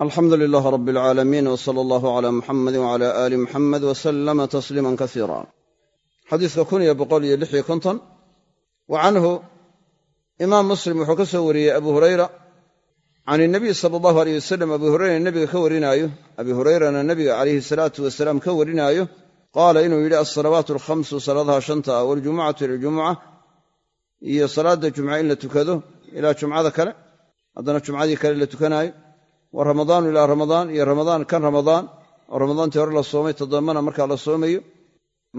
alxamdu lilaah rab alcaalamiin w sala allahu calaa muxamadi wcala aali muxamed wa sallama tasliiman kasiira xadiiska kun iyo boqol iyo lix iyo konton. Wa canhu imaam muslim wuxuu ka soo wariyey abu hurayra. Can inabiy sala allahu aleyh wasalam abu hurayra nebiga ka warinaayo. Abi hurayrana nebiga calayhi salaatu wasalaam ka warinaayo. Qaala inuu yidhi alsalawaatu alkhamsu salaadaha shanta ah waljumucatu ila ljumuca iyo salaadda jumca in la tukado ilaa jumcada kale. Haddana jumcadii kale la wa ramadaanu ilaa ramadaan iyo ramadaan kan ramadaan oo ramadaantii hore la soomay toddobana markaa la soomayo.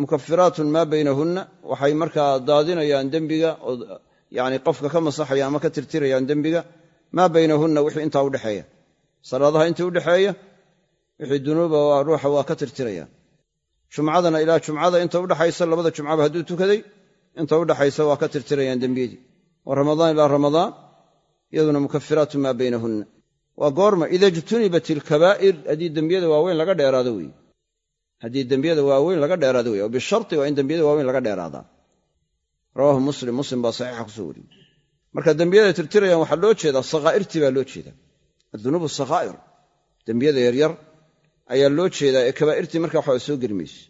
Mukafiraatun maa baynahunna waxay markaa daadinayaan dembiga oo yani qofka ka masaxayaan ama ka tirtirayaan dembiga maa baynahunna wixii intaa udhexeeya salaadaha intii udhexeeya wixii dunuuba ruuxa waa ka tirtirayaan. Jumcadana ilaa jumcada inta udhexaysa labada jumcaba hadduu tukaday inta udhexaysa waa ka tirtirayaan dembiyadii wa ramadaan ilaa ramadaan iyaduna mukafiraatu maa baynahunna waa goorma ida ilkabaa'ir. Haddii dembiyada waaweyn laga dheeraado wey haddii dembiyada waaweyn laga dheeraado wey oo bishari waa in dembiyada waaweyn laga dheeraadaa rawaahu muslim. Muslim baa saxiixa ku soo wariyey. Marka dembiyada tirtirayaan waxaa loo jeedaa sakhaa'irtii baa loo jeedaa. Adunuub sakhaa'ir dembiyada yaryar ayaa loo jeedaa ee kabaa'irtii marka waxa soo geli mayse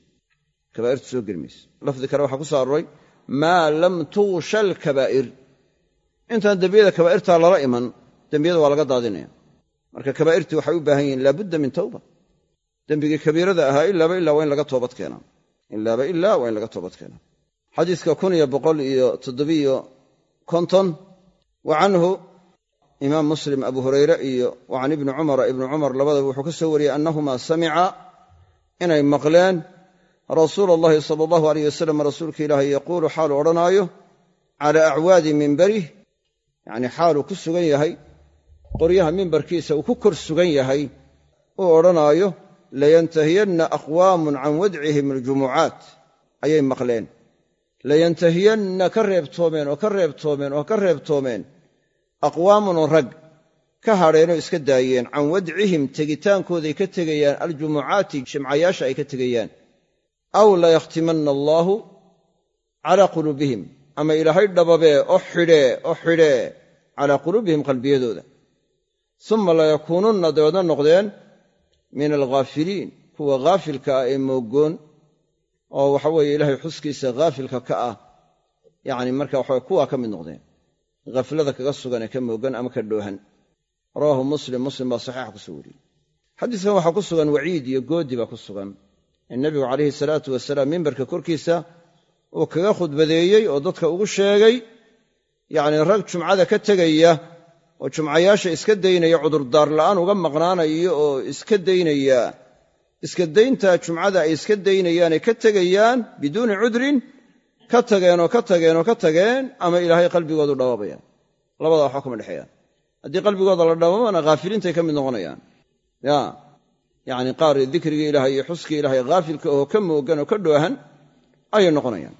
soo geli lafdi kale waxaa ku soo aroray maa lam tugsha alkabaa'ir intaan dembiyada kabaa'irtaa lala iman dembiyada waa laga daadinaya marka kabaa'irtii waxay u baahan yihiin laabudda min tawba. Dembigii kabiirada ahaa ilaaba ilaa waa in laga toobad keenaa ilaaba ilaa waa in laga toobad keenaa xadiiska kun iyo boqol iyo toddobiyo konton wa canhu imaam muslim abu hurayre iyo wa can ibni cumara ibni cumar labadaba wuxuu ka soo wariyey annahumaa samica inay maqleen rasuula allahi sala allahu aleyh wasalam rasuulka ilaahay yaquulu xaalu odhanaayo calaa acwaadi mimbarih yacnii xaaluu ku sugan yahay qoryaha mimbarkiisa uu ku kor sugan yahay uu odhanaayo layantahiyanna aqwaamun can wadcihim aljumucaat ayay maqleen. Layantahiyanna ka reebtoomeen oo ka reebtoomeen oo ka reebtoomeen. Aqwaamunoo rag ka hadheenoo iska daayeen. Can wadcihim tegitaankooday ka tegayaan. Aljumucaati jimcayaasha ay ka tegayaan. Aw layakhtimanna allaahu calaa quluubihim. Ama ilaahay dhababee oo xidhee oo xidhee calaa quluubihim qalbiyadooda uma layakuununna dabeedna noqdeen min alghaafiliin kuwa ghaafilka ah ee moogoon oo waxa weeye ilaahay xuskiisa haafilka ka ah yacni marka waxa kuwaa ka mid noqdeen haflada kaga sugan ee ka moogan ama ka dhoohan rawaahu muslim muslim baa saxiixa ku soo wariyey xadiiskan waxaa ku sugan waciid iyo goodi baa ku sugan in nebigu calayhi salaatu wasalaam mimbarka korkiisa uu kaga khudbadeeyey oo dadka ugu sheegay yacni rag jumcada ka tegaya oo jumcayaasha iska daynaya cudurdaar la'aan uga maqnaanaya oo iska daynaya iska daynta jumcada ay iska daynayaanay ka tegayaan biduuni cudrin ka tageenoo ka tageenoo ka tageen ama ilaahay qalbigoodu dhababayaan labadaa waxba kuma dhexeeyaan haddii qalbigooda la dhabamana haafiliintay ka mid noqonayaan. Ya yacni qaar dikrigii ilahay iyo xuskii ilahay haafilka oo ka moogan oo ka dhoohan ayay noqonayaan.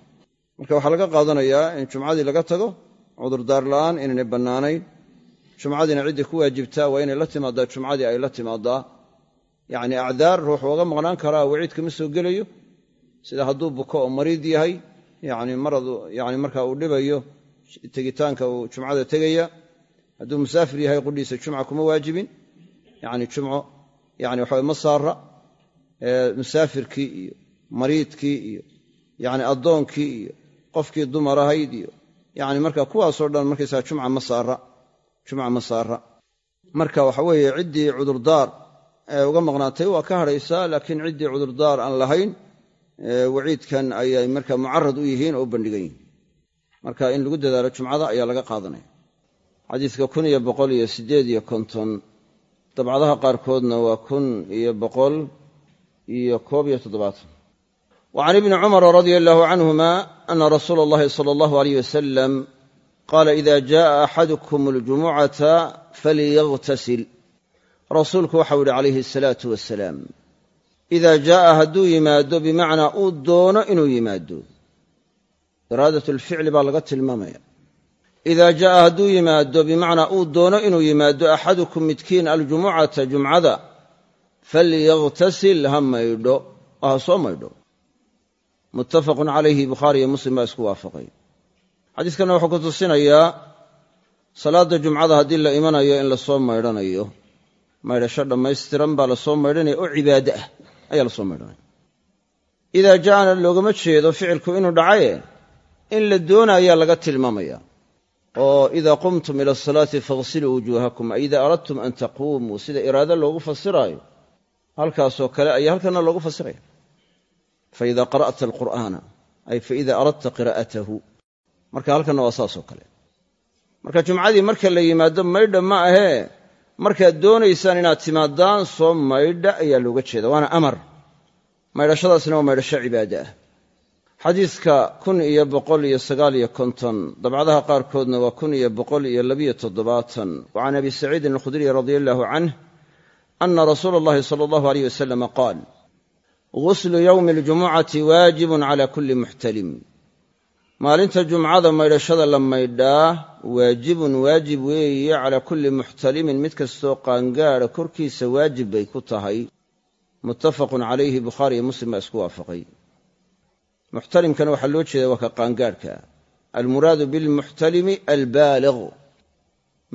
Marka waxaa laga qaadanayaa in jumcadii laga tago cudurdaar la'aan inaynay bannaanayn jumcadiina ciddii ku waajibtaa waa inay la timaadaa jumcadii ay la timaadaa. Yacni acdaar ruux uga maqnaan karaa waciid kama soo gelayo. Sida hadduu buko oo mariid yahay yacni maradu yani markaa uu dhibayo tegitaanka uu jumcada tegaya. Hadduu musaafir yahay qudhiisa jumca kuma waajibin. Yacni jumco yani waxawe ma saara musaafirkii iyo mariidkii iyo yacni addoonkii iyo qofkii dumar ahayd iyo yacni marka kuwaasoo dhan markaysaa jumca ma saara jumca ma saara marka waxa weeye ciddii cudurdaar ee uga maqnaatay waa ka hadhaysaa laakiin ciddii cudurdaar aan lahayn waciidkan ayay marka mucarad u yihiin oo u bandhigan yihiin. Marka in lagu dadaalo jumcada ayaa laga qaadanaya. Xadiiska kun iyo boqol iyo siddeed iyo konton dabcadaha qaarkoodna waa kun iyo boqol iyo koob iyo toddobaatan. Wa can ibni cumara radia allahu canhuma ana rasuula allahi sala allahu aleyh wasalam qaala ida jaءa axadukum aljumucata falyaghtasil rasuulku waxau yihi calayhi asalaatu wasalaam idaa jaa'a hadduu yimaado bimacnaa uu doono inuu yimaado iraadat alficli baa laga tilmaamaya idaa jaa'a hadduu yimaado bimacnaa uu doono inuu yimaado axadukum midkiin aljumucata jumcada falyaghtasil ha maydho oo ha soo maydho muttafaqun calayhi bukhaari iyo muslim baa isku xadiiskanna wuxuu ku tusinayaa salaadda jumcada haddii la imanayo in la soo maydhanayo. Maydhasho dhammaystiran baa la soo maydhanaya oo cibaado ah ayaa la soo maydhanaya. Idaa ja'ana loogama jeedo ficilku inuu dhacaye in la doonayaa laga tilmaamaya. Oo idaa qumtum ila asalaati faghsiluu wujuuhakum ay idaa aradtum an taquumuu sida iraado loogu fasiraayo halkaasoo kale ayaa halkana loogu fasiraya. Faida qara'ta alqur'aana ay faida aradta qiraa'atahu marka halkanna waa saasoo kale. Marka jumcadii marka la yimaado maydha ma ahee markaad doonaysaan inaad timaadaan soo maydha ayaa looga jeeda waana amar. Maydhashadaasna waa maydhasho cibaade ah. Xadiidka kun iyo boqol iyo sagaal iyo konton dabcadaha qaarkoodna waa kun iyo boqol iyo labiyo toddobaatan. Wa can abi saciidin alkhudriy radia allahu canh ana rasuula allahi sala allahu aleyh wasalama qaal guslu yowmi aljumucati waajibun cala kulli muxtalim maalinta jumcada maydhashada la maydhaa waajibun waajib weeye calaa kulli muxtalimin mid kastoo qaangaadha korkiisa waajib bay ku tahay. Muttafaqun calayhi bukhaari iyo muslim baa isku waafaqay. Muxtalimkana waxaa loo jeeda waa ka qaangaadhka almuraadu bilmuxtalimi albaaliq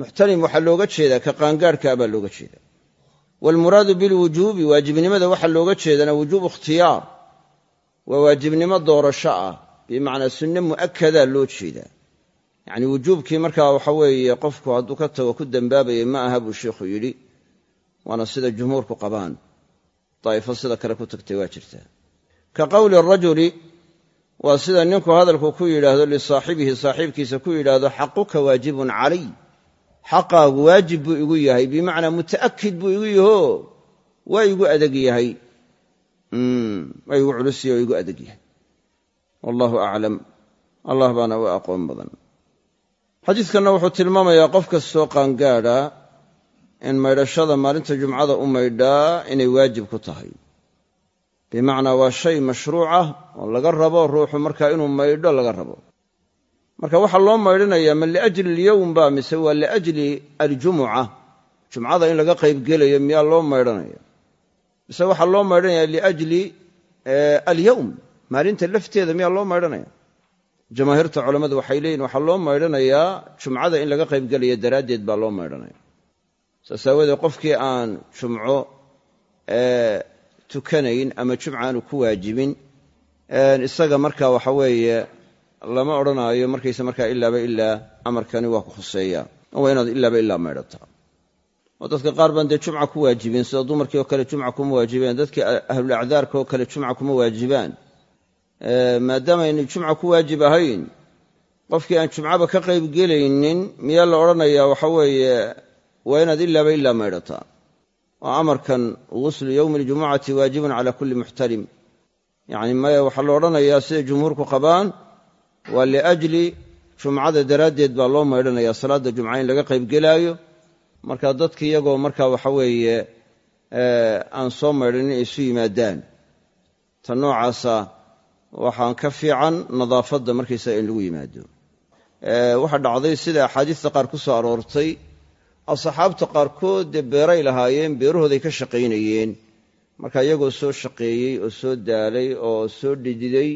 muxtalim waxaa looga jeedaa ka qaangaadhkaa baa looga jeeda waalmuraadu bilwujuubi waajibnimada waxaa looga jeedana wujuubu ikhtiyaar. Waa waajibnimo doorasho ah bimacnaa sunne mu'akadaa loo jeedaa. Yacnii wujuubkii markaa waxa weeye qofku hadduu ka tago ku dembaabayay ma aha buu sheikhu yidhi waana sida jumhuurku qabaan. Daa'ifo sida kale ku tagtay waa jirtaa. Ka qowli rajuli waa sida ninku hadalku ku yidhaahdo lisaaxibihi saaxiibkiisa ku yidhaahdo xaquka waajibun calay. Xaqaagu waajib buu igu yahay bimacnaa muta'akid buu igu yaho. Waa igu adeg yahay. Waa igu culusiya oo igu adeg yahay wallahu aclam allah baana u aqoon badan. Xadiidkanna wuxuu tilmaamayaa qof kastoo qaangaadha in maydhashada maalinta jumcada u maydhaa inay waajib ku tahay. Bimacnaa waa shay mashruucah oo laga rabo ruuxu markaa inuu maydho laga rabo. Marka waxaa loo maydhanayaa ma liajli alyowm ba mise waa liajli aljumuca? Jumcada in laga qaybgelayo miyaa loo maydhanaya mise waxaa loo maydhanaya liajli alyowm maalinta lafteeda miyaa loo maydhanaya? Jamaahiirta culammadu waxay leeyihiin waxaa loo maydhanayaa jumcada in laga qaybgelaya daraaddeed baa loo maydhanaya. Saas aawadeed qofkii aan jumco tukanayn ama jumca aanu ku waajibin isaga marka waxa weeye lama odhanaayo markaysa markaa ilaaba ilaa amarkani waa ku khuseeya waa inaad ilaaba ilaa maydhataa oo dadka qaar baan dee jumca ku waajibin sida dumarkii oo kale jumca kuma waajibeen dadkii ahlulacdaarka oo kale jumca kuma waajibaan maadaama aynu jumca ku waajib ahayn qofkii aan jumcaba ka qaybgelaynin miyaa la odhanayaa waxa weeye waa inaad ilaaba ilaa maydhataa oo amarkan guslu yowmi aljumucati waajibun cala kulli muxtalim yacni maya waxaa la odhanayaa siday jumhuurku qabaan waa liajli jumcada daraaddeed baa loo maydhanayaa salaadda jumca in laga qaybgelaayo marka dadki iyagoo marka waxa weeye aan soo maydhanin ay isu yimaadaan. Ta noocaasa waxaan ka fiican nadaafadda markaysaga in lagu yimaado. Waxaa dhacday sida axaadiista qaar ku soo aroortay asxaabta qaarkood dee beeray lahaayeen beerahooday ka shaqaynayeen. Marka iyagoo soo shaqeeyey oo soo daalay oo soo dhididay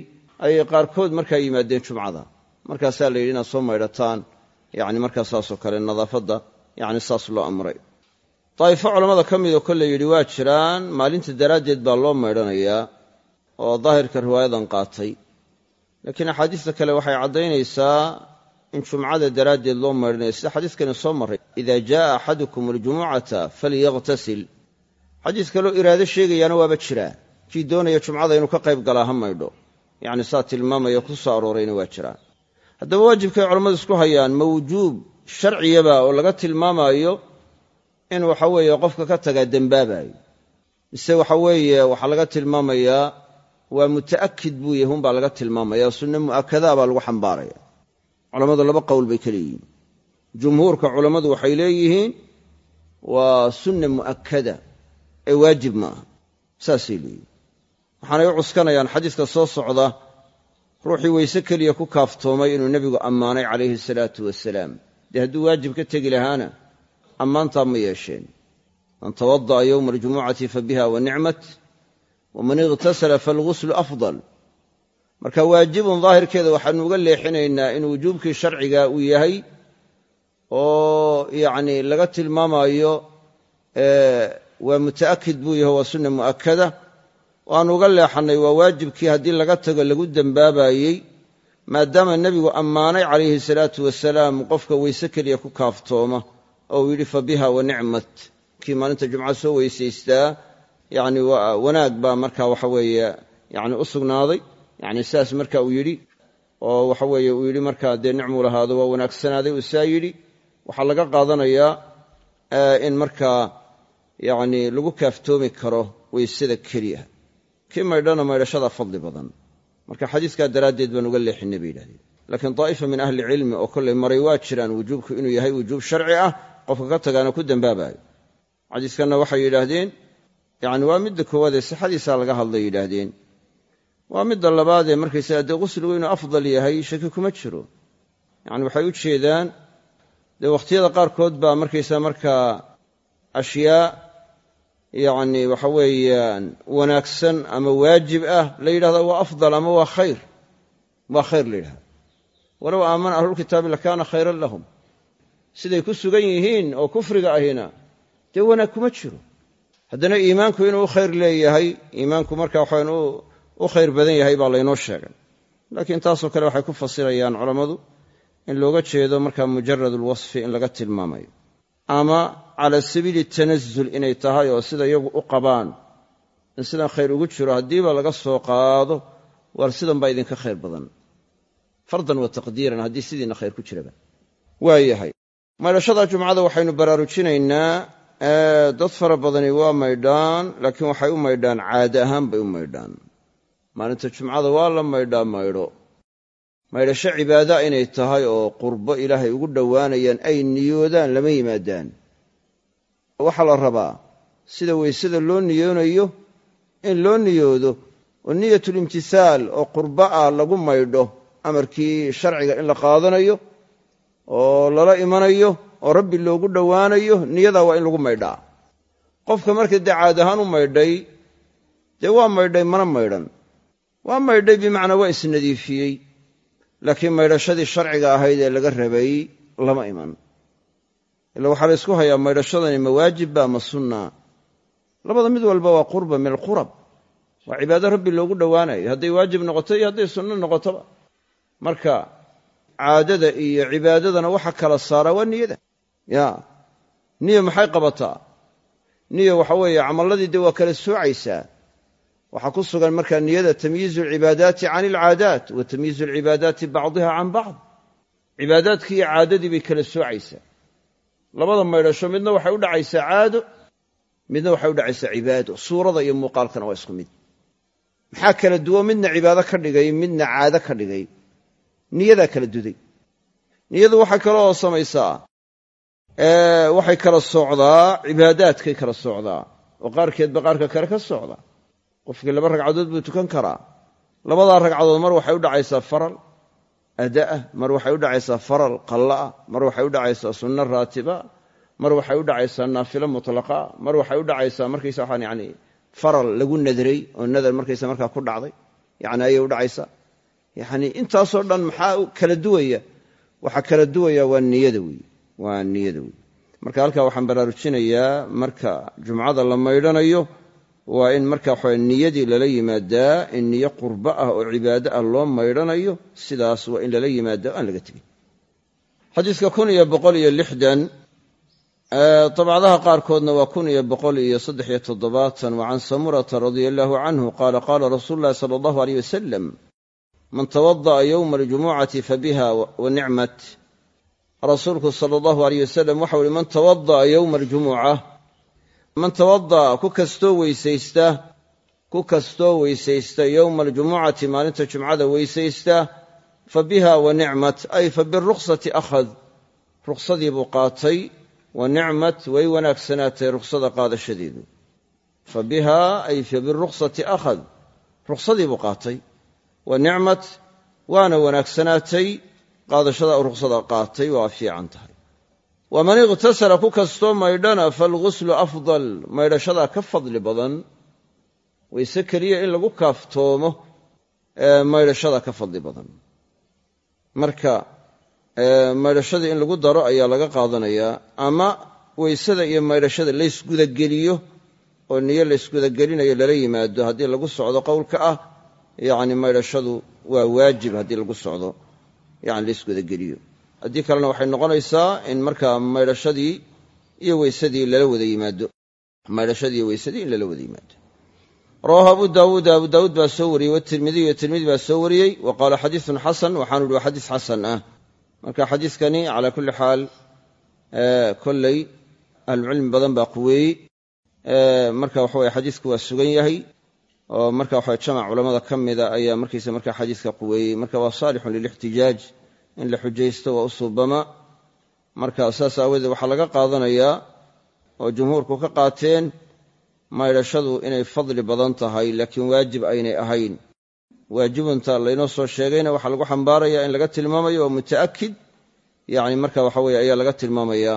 ayay qaarkood markaa yimaadeen jumcada. Markaasaa la yidhi inaad soo maydhataan yani markaa saasoo kale nadaafadda yani saas loo amray. Daa'ifo culammada ka midoo kolle yidhi waa jiraan maalinta daraaddeed baa loo maydhanayaa oo daahirka riwaayadan qaatay. Laakiin axaadiista kale waxay caddaynaysaa in jumcada daraaddeed loo maydhanayo sida xadiiskani soo marray ida jaaa axadukum aljumucata falyakhtasil xadiis kaloo iraado sheegayaana waaba jiraa kii doonaya jumcada inuu ka qayb galaa ha maydho. Yacni saa tilmaamaya ku soo aroorayna waa jiraa haddaba waajibkay culammadu isku hayaan ma wujuub sharciyaba oo laga tilmaamaayo in waxa weeye qofka ka tagaa dembaabayo. Mise waxa weeye waxaa laga tilmaamayaa waa muta'akid buu yahay unbaa laga tilmaamaya sunne mu'akadaa baa lagu xambaaraya. Culammadu laba qowl bay ka leeyihiin. Jumhuurka culammadu waxay leeyihiin waa sunna mu'akada ee waajib ma aha. Saasay leeyihiin waxaanay u cuskanayaan xadiiska soo socda ruuxii weyse keliya ku kaaftoomay inuu nebigu ammaanay calayhi salaatu wasalaam dee hadduu waajib ka tegi lahaana ammaantaa ma yeesheen. Man tawada'a yowma aljumucati fa biha wa nicmat waman ikhtasala faalghuslu afdal. Marka waajibun daahirkeeda waxaanu uga leexinaynaa in wujuubkii sharciga uu yahay oo yacni laga tilmaamayo waa muta'akid buu yaho waa sunna mu'akada waanu uga leexannay waa waajibkii haddii laga tago lagu dembaabayey maadaama nebigu ammaanay calayhi salaatu wasalaam qofka weyse keliya ku kaaftooma oo uu yidhi fa biha wa nicmat kii maalinta jumca soo weysaystaa yacni wanaag baa marka waxa weeye yani u sugnaaday. Yani sidaas marka uu yidhi oo waxa weeye uu yidhi markaa dee nicmuu lahaado waa wanaagsanaaday uu saa yidhi. Waxaa laga qaadanayaa in markaa yacni lagu kaaftoomi karo weysada keliya. Kii maydhana maydhashada fadli badan. Marka xadiiskaa daraaddeed baan uga leexinay bay yidhahdeen. Laakiin daa'ifa min ahli cilmi oo kollay maray waa jiraan wujuubku inuu yahay wujuub sharci ah qofka ka tagaana ku dembaabayo xadiiskanna waxay yidhaahdeen yani waa midda koowaadee sixadiisaa laga hadlay yidhaahdeen. Waa midda labaadee markaysaga dee qusligu inuu afdal yahay shaki kuma jiro. Yani waxay u jeedaan dee wakhtiyada qaarkood baa markaysaa markaa ashyaa yacni waxa weeyaan wanaagsan ama waajib ah la yidhahda waa afdal ama waa khayr. Waa khayr la yidhahda walow aamana ahlulkitaabi lakaana khayran lahum. Siday ku sugan yihiin oo kufriga ahina dee wanaag kuma jiro haddana iimaanku inuu khayr leeyahay iimaanku marka waxaan u khayr badan yahay baa laynoo sheegay laakiin taasoo kale waxay ku fasirayaan culammadu in looga jeedo markaa mujarad ulwasfi in laga tilmaamayo. Ama cala sabiili tanazul inay tahay oo sida iyagu u qabaan in sidan khayr ugu jiro haddiiba laga soo qaado war sidan baa idinka khayr badan. Fardan wa taqdiiran haddii sidiina khayr ku jiraba waa yahay maydhashada jumcada waxaynu baraarujinaynaa dad fara badani waa maydhaan laakiin waxay u maydhaan caade ahaan bay u maydhaan. Maalinta jumcada waa la maydhaa maydho. Maydhasho cibaada inay tahay oo qurbo ilaahay ugu dhowaanayaan ay niyoodaan lama yimaadaan. Waxaa la rabaa sida weysada loo niyoonayo in loo niyoodo oo niyatulimtihaal oo qurbo ah lagu maydho amarkii sharciga in la qaadanayo oo lala imanayo oo rabbi loogu dhowaanayo niyadaa waa in lagu maydhaa. Qofka marka dee caad ahaan u maydhay dee waa maydhay mana maydhan. Waa maydhay bimacnaa waa isnadiifiyey laakiin maydhashadii sharciga ahayd ee laga rabay lama iman. Ila waxaa la ysku hayaa maydhashadani ma waajibba ma sunna. Labada mid walba waa qurba min alqurab. Waa cibaado rabbi loogu dhowaanayo hadday waajib noqoto iyo hadday sunno noqotoba marka caadada iyo cibaadadana waxa kala saaraa waa niyada ya. Niya maxay qabataa? Niya waxa weeye camalladii dee waa kala soocaysaa waxaa ku sugan markaa niyada tamyiizu alcibaadaati can alcaadaat wa tamyiizu alcibaadaati bacdiha can bacd. Cibaadaadkii iyo caadadii bay kala soocaysaa labada maydhasho midna waxay u dhacaysaa caado midna waxay u dhacaysaa cibaado. Suurada iyo muuqaalkana waa isku mid. Maxaa kala duwo? Midna cibaado ka dhigay midna caado ka dhigay. Niyadaa kala duday. Niyadu waxay kaloo samaysaa waxay kala socdaa cibaadaadkay kala socdaa. Oo qaarkeedba qaarka kale ka socda qofkii laba ragcadood buu tukan karaa. Labadaa ragcadood mar waxay u dhacaysaa faral ada'ah mar waxay u dhacaysaa faral qalla'a mar waxay u dhacaysaa sunno raatiba mar waxay u dhacaysaa naafilo mutlaqa mar waxay u dhacaysaa markaysa waxaan yani faral lagu nadray oo nadar markaysa markaa ku dhacday. Yani ayay u dhacaysaa. Yacni intaasoo dhan maxaa kala duwaya? Waxaa kala duwaya waa niyada wey waa niyada wey marka halkaa waxaan baraarujinayaa marka jumcada la maydhanayo waa in marka waxawe niyadii lala yimaadaa in niyo qurbo ah oo cibaado ah loo maydhanayo sidaas waa in lala yimaada o aan laga tegin. Xadiiska kun iyo boqol iyo lixdan dabcadaha qaarkoodna waa kun iyo boqol iyo saddex-iyo toddobaatan wa can samurata radia allaahu canhu qaala qaala rasuulu llahi sala allahu aleyh wasalam man tawada'a yowma rasuulku sala allahu aleyh wasalam waxau uhi man tawada'a yowma aljumuca man tawada'a ku kastoo weysaysta ku kastoo weysaysta yowma aljumucati maalinta jumcada weysaysta fa biha wa nicmat ay fa biruksati akhad ruksadii buu qaatay wa nicmat way wanaagsanaatay ruksada qaadashadeedu. Fa biha ay fa biruksati akhad ruksadii buu qaatay wa nicmat waana wanaagsanaatay qaadashada u ruksada qaatay waa fiican tahay. Waman ikhtasala ku kastoo maydhana faalghuslu afdal maydhashadaa ka fadli badan wayse keliya in lagu kaaftoomo maydhashada ka fadli badan. Marka maydhashadii in lagu daro ayaa laga qaadanayaa ama weysada iyo maydhashada laysgudageliyo oo niyo laysgudagelinayo lala yimaado haddii lagu socdo qowlka ah yacni maydhashadu waa waajib haddii lagu socdo yani laysgudageliyo haddii kalena waxay noqonaysaa in markaa maydhashadii iyo weysadii lala wada yimaado. Maydhashadii iyo weysadii in lala wada yimaado. Rawaahu abu daawuud abu daawuud baa soo wariyey watirmidiy tirmidi baa soo wariyey wa qaala xadiisun xasan waxaanu ihi waa xadiis xasan ah. Marka xadiiskani calaa kulli xaal kolley ahlucilmi badan baa quweeyey marka waxa weye xadiisku waa sugan yahay oo marka waxa jamac culamada ka mida ayaa markiisa marka xadiiska quweeyey marka waa saalixun lilixtijaaj in la xujaysto waa u suubama marka saas aawadeed waxaa laga qaadanayaa oo jumhuurku ka qaateen maydhashadu inay fadli badan tahay laakiin waajib aynay ahayn. Waajibunta laynoo soo sheegayna waxaa lagu xambaaraya in laga tilmaamayo waa muta'akid yani marka waxa weye ayaa laga tilmaamaya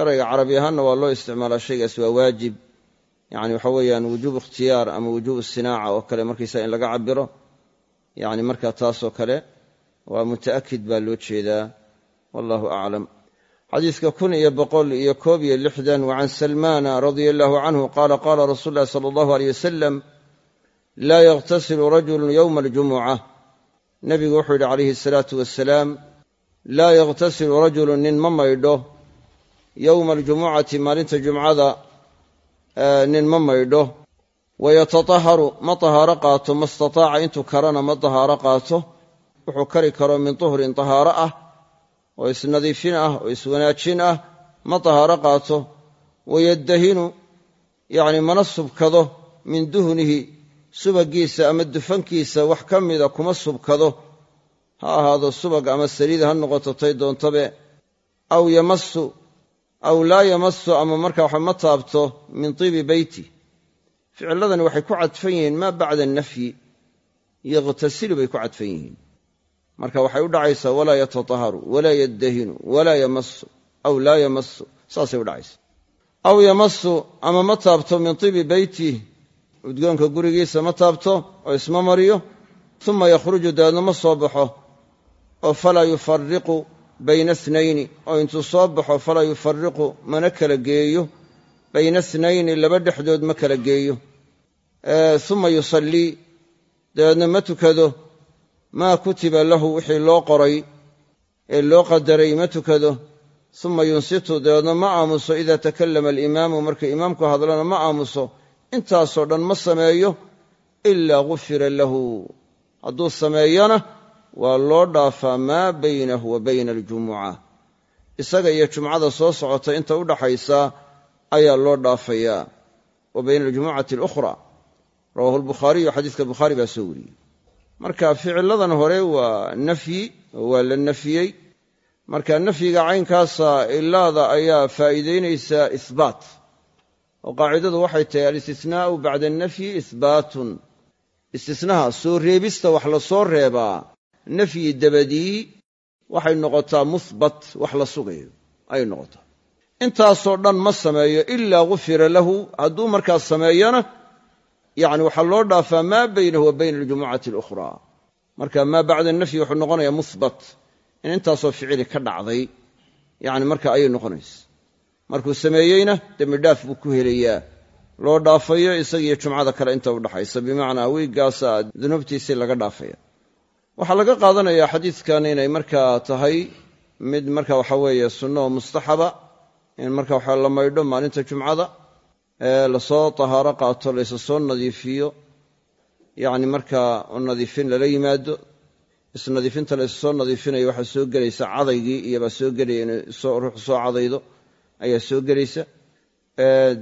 erayga carabi ahaanna waa loo isticmaalaa shaygaas waa waajib yani waxa weeyaan wujuub ikhtiyaar ama wujuub sinaaca oo kale markiisa in laga cabiro yani marka taasoo kale waa muta'akid baa loo jeedaa. Wallahu aclam xadiiska kun iyo boqol iyo koob iyo lixdan wa can salmaana radia allahu canhu qaala qaala rasuulu llahi sala allahu aleyh wasalam laa yakhtasilu rajulu yowma aljumuca nebigu wuxuu yidhi calayhi asalaatu wasalaam laa yakhtasilu rajulu nin ma maydho yowma aljumucati maalinta jumcada nin ma maydho. Wayatataharu ma tahaaro qaato ma istataaca intuu karana ma tahaaro qaato. Wuxuu kari karo min tuhrin tahaaro ah oo isnadiifin ah oo iswanaajin ah ma tahaaro qaato. Wayaddahinu yacni mana subkado min duhnihi subaggiisa ama dufankiisa wax ka mida kuma subkado. Ha ahaado subag ama saliid ha noqoto tay doontabe. Aw yamasu aw laa yamasu ama markaa waxa ma taabto min tiibi beyti. Ficiladani waxay ku cadfan yihiin maa bacda nafyi yakhtasilu bay ku cadfan yihiin. Marka waxay u dhacaysaa walaa yatataharu walaa yaddahinu walaa yamasu aw laa yamasu saasay u dhacaysa. Aw yamasu ama ma taabto min tiibi beyti udgoonka gurigiisa ma taabto oo isma mariyo uma yakhruju dabeedna ma soo baxo oo falaa yufariqu bayna snayni oo intuu soo baxo falaa yufariqu mana kala geeyo. Bayna snayni laba dhexdood ma kala geeyo. Uma yusallii dabeedna ma tukado. Maa kutiba lahu wixii loo qoray ee loo qadaray ma tukado. Uma yunsitu dabeedna ma aamuso idaa takallama alimaamu marka imaamku hadlana ma aamuso. Intaasoo dhan ma sameeyo ilaa gufira lahu. Hadduu sameeyona waa loo dhaafaa maa baynahu wa bayna aljumuca. Isaga iyo jumcada soo socota inta u dhaxaysa ayaa loo dhaafayaa wa bayna aljumucati alukhra. Rawahu lbukhaariyu xadiiska bukhaari baa soo wariyey. Marka ficiladan hore waa nafyi waa la nafyey. Marka nafyiga caynkaasa ilaada ayaa faa'iidaynaysaa ihbaat oo qaacidadu waxay tahay alistisnaa'u bacda anafyi ihbaatun istisnaha soo reebista wax la soo reebaa nafyi dabadii waxay noqotaa muhbat wax la sugayo ayay noqotaa. Intaasoo dhan ma sameeyo ilaa gufira lahu hadduu markaas sameeyona yani waxaa loo dhaafaa maa baynahu wa bayna aljumucati alukhraa. Marka maa bacda nafyi wuxuu noqonayaa muhbat in intaasoo ficili ka dhacday yani marka ayay noqonaysa. Markuu sameeyeyna dembidhaaf buu ku helayaa. Loo dhaafayo isagiiyo jumcada kale inta udhaxaysa bimacnaa wiiggaasa dunuubtiisii laga dhaafaya waxaa laga qaadanayaa xadiidkan inay markaa tahay mid marka waxa weeye sunno mustaxaba in marka waxa la maydho maalinta jumcada ee la soo tahaaro qaato laysa soo nadiifiyo. Yacni markaa nadiifin lala yimaado isnadiifinta laysa soo nadiifinayo waxaa soo gelaysa cadaygii iyobaa soo gelaya in ruuxu soo cadaydo ayaa soo gelaysa.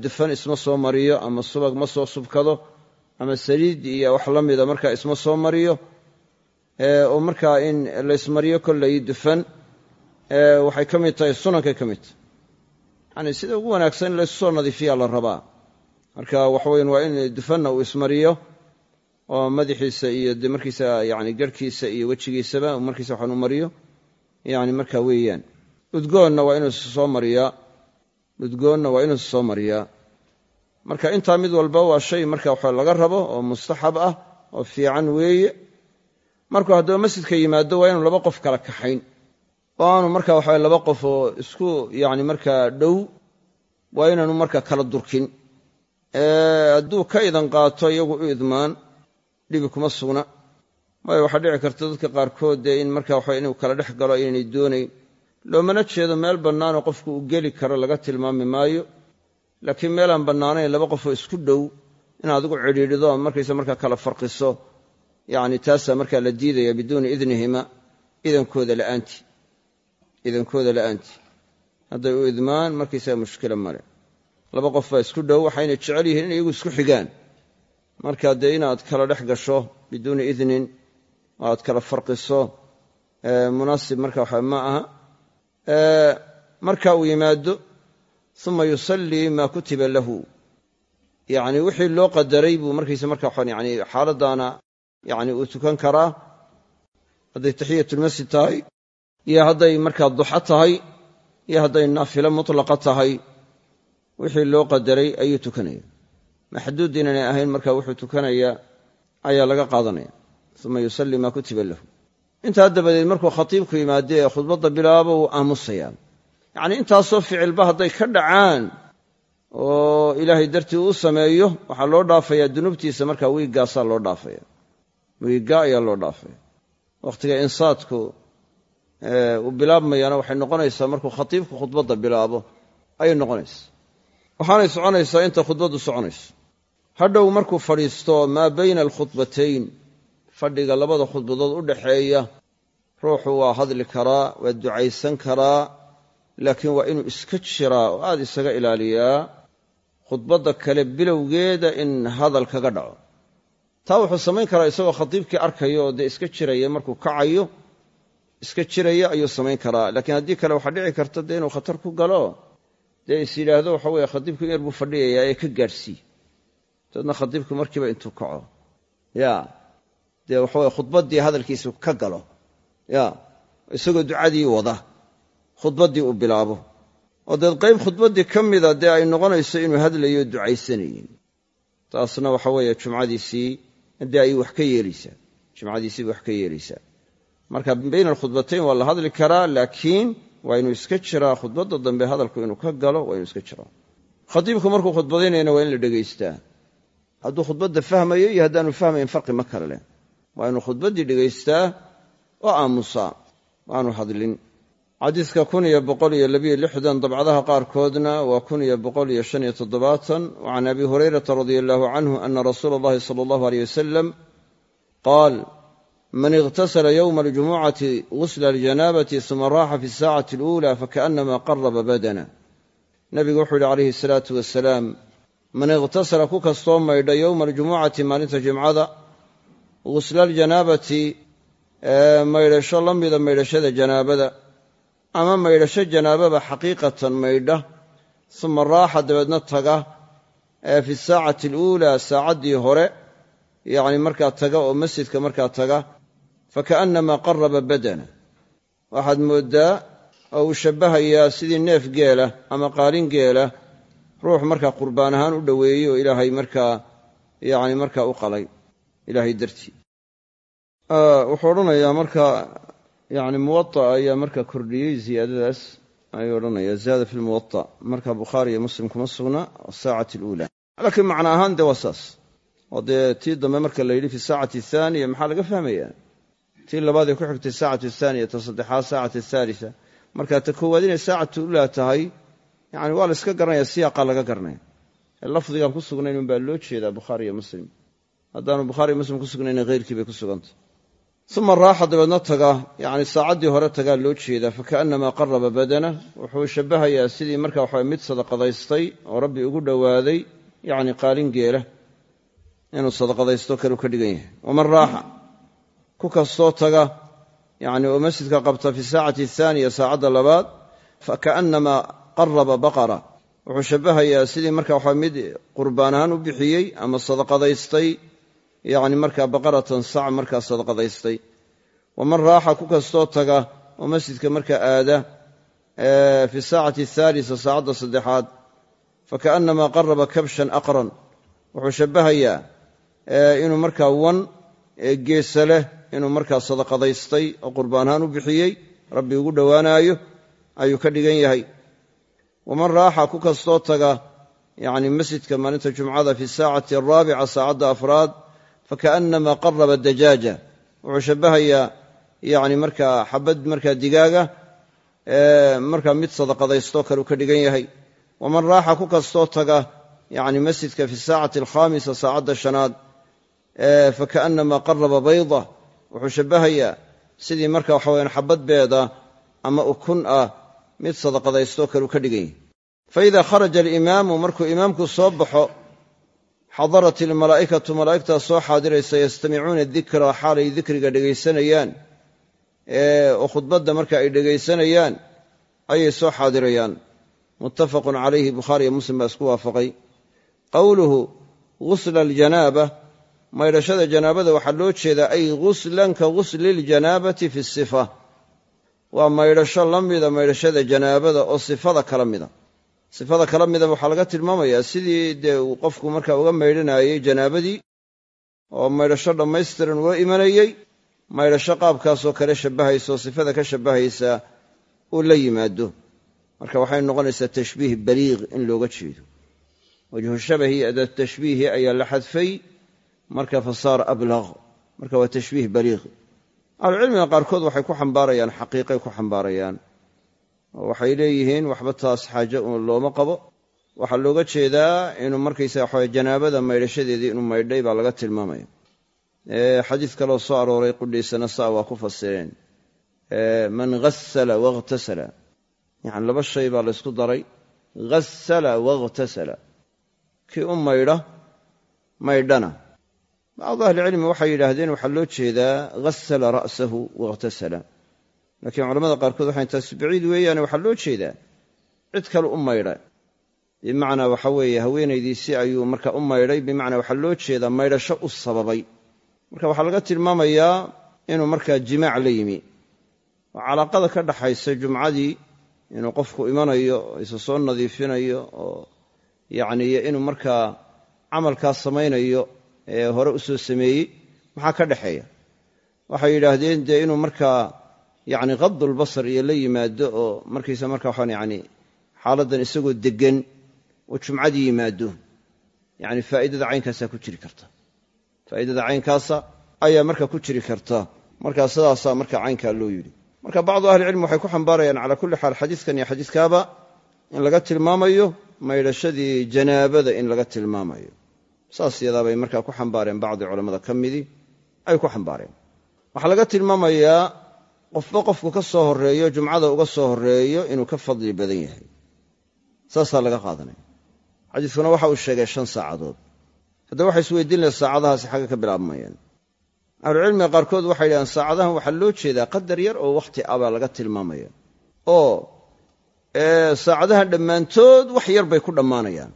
Dufan isma soo mariyo ama subag ma soo subkado ama saliid iyo wax la mida markaa isma soo mariyo oo markaa in laysmariyo kollay dufan waxay ka mid tahay sunankay ka mid. Yani sida ugu wanaagsan in laysu soo nadiifiyaa la rabaa. Marka waxaweyan waa in dufanna uu ismariyo oo madaxiisa iyo de markiisa yani garhkiisa iyo wejigiisaba markiisa waxaan u mariyo. Yani marka weeyaan. Udgoonna waa inuu soo mariyaa. Udgoonna waa inuu soo mariyaa. Marka intaa mid walba waa shay marka waxa laga rabo oo mustaxab ah oo fiican weeye markuu haddaba masjidka yimaado waa inu laba qof kala kaxayn. Oo aanu marka waxa laba qof oo isku yani markaa dhow waa inaanu marka kala durkin. Hadduu ka idan qaato iyagu u idmaan dhibi kuma sugna. Waayo waxaa dhici karta dadka qaarkood dee in marka waxa inuu kala dhex galo aynay doonayn. Loomana jeedo meel bannaanoo qofku uu geli karo laga tilmaami maayo. Laakiin meelaan bannaanayn laba qofoo isku dhow in adigu cidhiidhido markaysa markaa kala farqiso yacni taasaa markaa la diidaya biduuni idnihima idankooda la'aantii idankooda la'aantii hadday u idmaan markaysaga mushkila male. Laba qof baa isku dhow waxayna jecel yihiin in iyagu isku xigaan. Marka dee inaad kala dhex gasho biduuni idnin oo aad kala farqiso munaasib marka waxa ma aha. Marka uu yimaado uma yusallii maa kutiba lahu. Yacni wixii loo qadaray buu markaysa marka waxaan yani xaaladdaana yani uu tukan karaa hadday taxiyatulmasjid tahay iyo hadday markaa duxo tahay iyo hadday naafilo mutlaqa tahay wixii loo qadaray ayuu tukanaya. Maxduud inaanay ahayn marka wuxuu tukanaya ayaa laga qaadanaya. Uma yusallii maa kutiba lahu. Intaa dabadeed markuu khatiibku yimaade ee khudbadda bilaabo wuu aamusayaa. Yacnii intaasoo ficilba hadday ka dhacaan oo ilaahay dartii uu sameeyo waxaa loo dhaafayaa dunuubtiisa markaa wiiggaasaa loo dhaafaya wiigga ayaa loo dhaafaya wakhtiga insaadku uu bilaabmayana waxay noqonaysaa markuu khatiibku khudbadda bilaabo ayay noqonaysaa. Waxaanay soconaysaa inta khudbaddu soconayso. Hadhow markuu fadhiisto maa bayna alkhudbatayn? Fadhiga labada khudbadood u dhaxeeya ruuxu waa hadli karaa waa ducaysan karaa laakiin waa inuu iska jiraa oo aad isaga ilaaliyaa. Khudbadda kale bilowgeeda in hadal kaga dhaco taa wuxuu samayn karaa isagoo khatiibkii arkayo oo dee iska jiraya markuu kacayo iska jiraya ayuu samayn karaa. Laakiin haddii kale waxaa dhici karta dee inuu khatar ku galo dee is yidhaahdo waxa weye khatiibku in yar buu fadhiyayaa ee ka gaadhsii daedna khatiibku markiiba intuu kaco. Ya dee waxaweye khudbaddii hadalkiisu ka galo. Ya isagoo ducadii wada khudbaddii uu bilaabo. Oo deed qayb khudbaddii ka mida dee ay noqonayso inuu hadlayo ducaysanayin taasna waxa weeye jumcadiisii dee ay wax ka yeelaysaa jumcadiisiiba wax ka yeelaysaa marka bayna alkhudbatayn waa la hadli karaa laakiin waa inuu iska jiraa khudbadda dambe hadalku inuu ka galo waa inuu iska jiraa khatiibku markuu khudbadaynayana waa in la dhegaystaa. Hadduu khudbadda fahmayo iyo haddaanu fahmayn farqi ma kale leh. Waa inuu khudbaddii dhegaystaa oo aamusaa aanu hadlin xadiiska kun iyo boqol iyo labiyo lixdan dabcadaha qaarkoodna waa kun iyo boqol iyo shan iyo toddobaatan. Wa can abi hurayrata radia allahu canhu ana rasuula allahi sala allahu aleyh wasalam qaal man ightasala yowma aljumucati gusla aljanaabati suma raaxa fi asaacati aluula fakaannama qaraba badana. Nebigu wuxuu yihi calayhi asalaatu wasalaam man ightasala ku kastoo maydha yowma aljumucati maalinta jimcada gusla aljanaabati maydhasho la mida maydhashada janaabada ama maydhasho janaababa xaqiiqatan maydha suma raaxa dabeedna taga fi saacati aluulaa saacaddii hore yacni markaa taga oo masjidka markaa taga fakaannamaa qaraba badana. Waxaad mooddaa oo uu shabbahayaa sidii neef geela ama qaalin geela ruux markaa qurbaan ahaan u dhoweeyey oo ilaahay markaa yacni markaa u qalay ilaahay dartii. Wuxuu odhanayaa marka yani muwaa ayaa marka kordhiyey ziyaadadaas ayuu odhanaya zaada fi lmuwaa marka bukhaari iyo muslim kuma sugna saacati aluula laakiin macna ahaan dee waa saas. Oo dee tii dambe marka la yidhi fi saacati ahaaniya maxaa laga fahmaya tii labaad ee ku xigtay saacatu ahaaniya ta saddexaad saacati ahaalisa marka ta koowaad inay saacatu ula tahay yani waa la iska garanaya siyaaqa laga garanaya ee lafdigaan ku sugnayn unbaa loo jeedaa bukhaari iyo muslim. Haddaanu bukhaari iyo muslim ku sugnayna heyrkii bay ku sugantah uma raaxa dabeedna taga yani saacaddii hore tagaa loo jeedaa fakaannamaa qaraba badana wuxuu shabbahayaa sidii marka waxa mid sadaqadaystay oo rabbi ugu dhowaaday yani qaalin geela inuu sadaqadaysto kaleu ka dhigan yahay waman raaxa ku kastoo taga yani oo masjidka qabta fi saacati ahaaniya saacadda labaad fakaannamaa qaraba baqara wuxuu shabbahayaa sidii marka waxa mid qurbaan ahaan u bixiyey ama sadaqadaystay yacni markaa baqaratan sac markaa sadaqadaystay. Waman raaxa ku kastoo taga oo masjidka markaa aada fi saacati ahaalisa saacadda saddexaad fakaannamaa qaraba kabshan aqran. Wuxuu shabbahayaa inuu markaa wan geesa leh inuu markaa sadaqadaystay oo qurbaan ahaan u bixiyey rabbi ugu dhowaanaayo ayuu ka dhigan yahay. Waman raaxa ku kastoo taga yacni masjidka maalinta jumcada fi saacati araabica saacadda afraad fakaannamaa qaraba dajaaja wuxuu shabbahayaa yacni markaa xabad markaa digaaga markaa mid sadaqadaystoo kale uu ka dhigan yahay waman raaxa ku kastoo taga yacni masjidka fi saacati alkhaamisa saacadda shanaad fakaannamaa qaraba bayda wuxuu shabbahayaa sidii marka waxa weyaan xabad beeda ama ukun ah mid sadaqadaystoo kale uu ka soo baxo xadarat ilmalaa'ikatu malaa'igtaa soo xaadiraysa yastamicuuna dikra xaalay dikriga dhegaysanayaan oo khudbadda marka ay dhegaysanayaan ayay soo xaadirayaan. Muttafaqun calayhi bukhaariyo muslim baa isku waafaqay. Qowluhu ghusla aljanaaba. Maydhashada janaabada waxaa loo jeedaa ay ghuslan ka ghusli fi sifa. Waa maydhasho la mida maydhashada janaabada oo sifada kala mida sifada kala mida waxaa laga tilmaamayaa sidii dee uu qofku markaa uga maydhanayey janaabadii oo maydhasho dhammaystiran uga imanayey maydhasho qaabkaasoo kale shabbahaysa oo sifada ka shabbahaysa uu la yimaado. Marka waxay noqonaysaa tashbiih baliiq in looga jeedo. Wajhu shabahi adaad tashbiihi ayaa la xadfay marka fasaar ablaq marka waa tashbiih baliiq. Ahlucilmiga qaarkood waxay ku xambaarayaan xaqiiqay ku xambaarayaan waxay leeyihiin waxba taas xaaje looma qabo. Waxaa looga jeedaa inuu markaysaga waxawe janaabada maydhashadeedii inuu maydhay baa laga tilmaamaya. Xadiis kaloo soo arooray qudhiisana saa waa ku fasireen. Man hasala wakhtasala yani laba shay baa laysku daray. Hasala wakhtasala kii u maydha maydhana. Bacdu ahlicilmi waxay yidhaahdeen waxaa loo jeedaa hasala ra'sahu wakhtasala laakiin culamada qaarkood waxay taasi baciid weeyaane waxaa loo jeedaa. Cid kale u maydha. Bimacnaa waxa weeye haweenaydiisi ayuu marka u maydhay bimacnaa waxaa loo jeedaa maydhasho u sababay. Marka waxaa laga tilmaamayaa inuu markaa jimaac la yimi. Oo calaaqada ka dhaxaysa jumcadii inuu qofku imanayo isa soo nadiifinayo oo yacni inuu markaa camalkaas samaynayo ee hore u soo sameeyey maxaa ka dhexeeya waxay yidhaahdeen dee inuu markaa yacni qadulbasar iyo la yimaado oo markaysa marka waxaan yacni xaaladdan isagoo deggan oo jumcadii yimaado yacni faa'idada caynkaasaa ku jiri karta. Faa'idada caynkaasa ayaa marka ku jiri karta. Markaa sidaasaa marka caynkaa loo yidhi. Marka bacdu ahlicilmi waxay ku xambaarayaan calaa kulli xaal xadiiskan iyo xadiiskaaba in laga tilmaamayo maydhashadii janaabada in laga tilmaamayo. Saas yadaabay markaa ku xambaareen bacdi culammada ka midii ay ku xambaareen. Waxaa laga tilmaamayaa qofba qofku ka soo horreeyo jumcada uga soo horreeyo inuu ka fadli badan yahay. Saasaa laga qaadanaya. Xadiiskuna waxa uu sheegay shan saacadood. Haddaba waxay isweydiin laha saacadahaasi xagga ka bilaabmayaan. Ahlucilmiga qaarkood waxay yidhahdeen saacadahan waxaa loo jeedaa qadar yar oo wakhti ah baa laga tilmaamaya. Oo saacadahan dhammaantood wax yar bay ku dhammaanayaan.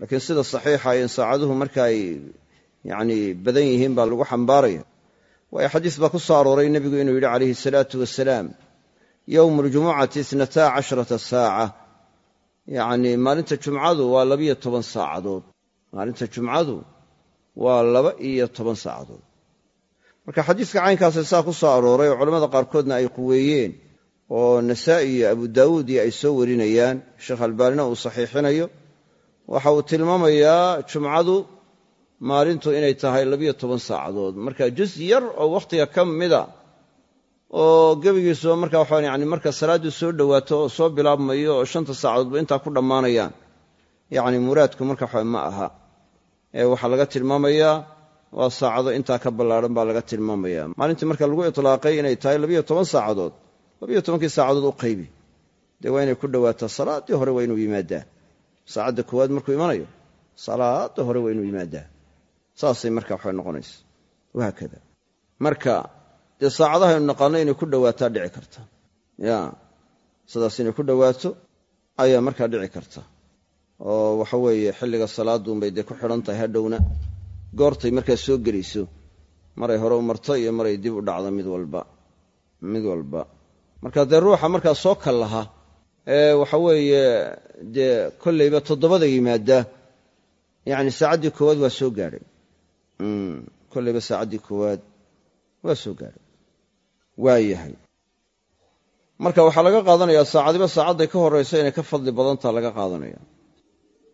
Laakiin sida saxiixa in saacaduhu marka ay yacni badan yihiin baa lagu xambaaraya waayo xadiis baa ku soo arooray nebigu inuu yidhi calayhi salaatu wasalaam yowmu ljumucati itnataa casharata saaca. Yacni maalinta jumcadu waa labiyo toban saacadood. Maalinta jumcadu waa laba iyo toban saacadood. Marka xadiiska caynkaasa saa ku soo arooray oo culamada qaarkoodna ay quweeyeen oo nasaa'i iyo abu daawuud iyo ay soo warinayaan sheekh albaanina uu saxiixinayo waxa uu tilmaamayaa jumcadu maalintu inay tahay labiyo toban saacadood. Marka jus yar oo wakhtiga ka mida oo gebigiisuba marka waxaa yani marka salaaddii soo dhowaato oo soo bilaabmayo oo shanta saacadoodba intaa ku dhammaanayaan yacni muraadku marka waxa ma aha. Ee waxaa laga tilmaamayaa waa saacado intaa ka ballaadhan baa laga tilmaamaya maalintii marka lagu itlaaqay inay tahay labiyo toban saacadood labiyo tobankii saacadood u qaybi. Dee waa inay ku dhowaataa salaaddii hore waa inuu yimaadaa. Saacadda koowaad markuu imanayo salaada hore waa inuu yimaadaa saasay marka waxay noqonaysa. Wahaakada marka dee saacadahaynu naqaano inay ku dhowaataa dhici karta. Ya sidaas inay ku dhowaato ayaa markaa dhici karta. Oo waxa weeye xilliga salaaduunbay dee ku xidhan tahay hadhowna. Goortay markaa soo gelayso. Maray hore u marto iyo maray dib u dhacdo mid walba. Mid walba. Marka dee ruuxa markaa soo kal laha ee waxa weeye dee kollayba toddobada yimaada. Yacni saacaddii koowaad waa soo gaadhay kollayba saacaddii koowaad waa soo gaadhay. Waa yahay. Marka waxaa laga qaadanayaa saacadiba saacadday ka horraysa inay ka fadli badantaa laga qaadanaya.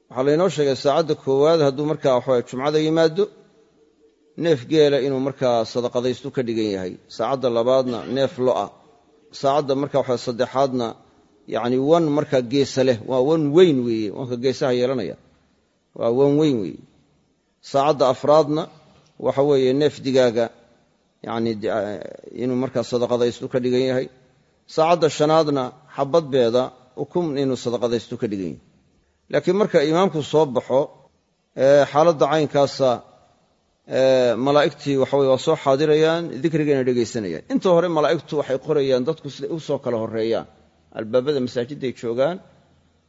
Waxaa laynoo sheegay saacadda koowaad hadduu markaa waxawaye jumcada yimaado neef geela inuu markaa sadaqadaystu ka dhigan yahay. Saacadda labaadna neef lo'a saacadda marka waxa saddexaadna yacni wan markaa geesa leh. Waa wan weyn weeye. Wanka geesaha yeelanaya. Waa wan weyn weeye. Saacadda afraadna waxa weeye neef digaaga yacni inuu markaa sadaqadaystu ka dhigan yahay. Saacadda shanaadna xabadbeeda ukun inuu sadaqadaystu ka dhigan yahay. Laakiin marka imaamku soo baxo xaaladda caynkaasa malaa'igtii waxa weye waa soo xaadirayaan dikrigayna dhegaysanayaan. Inta hore malaa'igtu waxay qorayaan dadku siday u soo kala horreeyaan. Albaabada masaajidday joogaan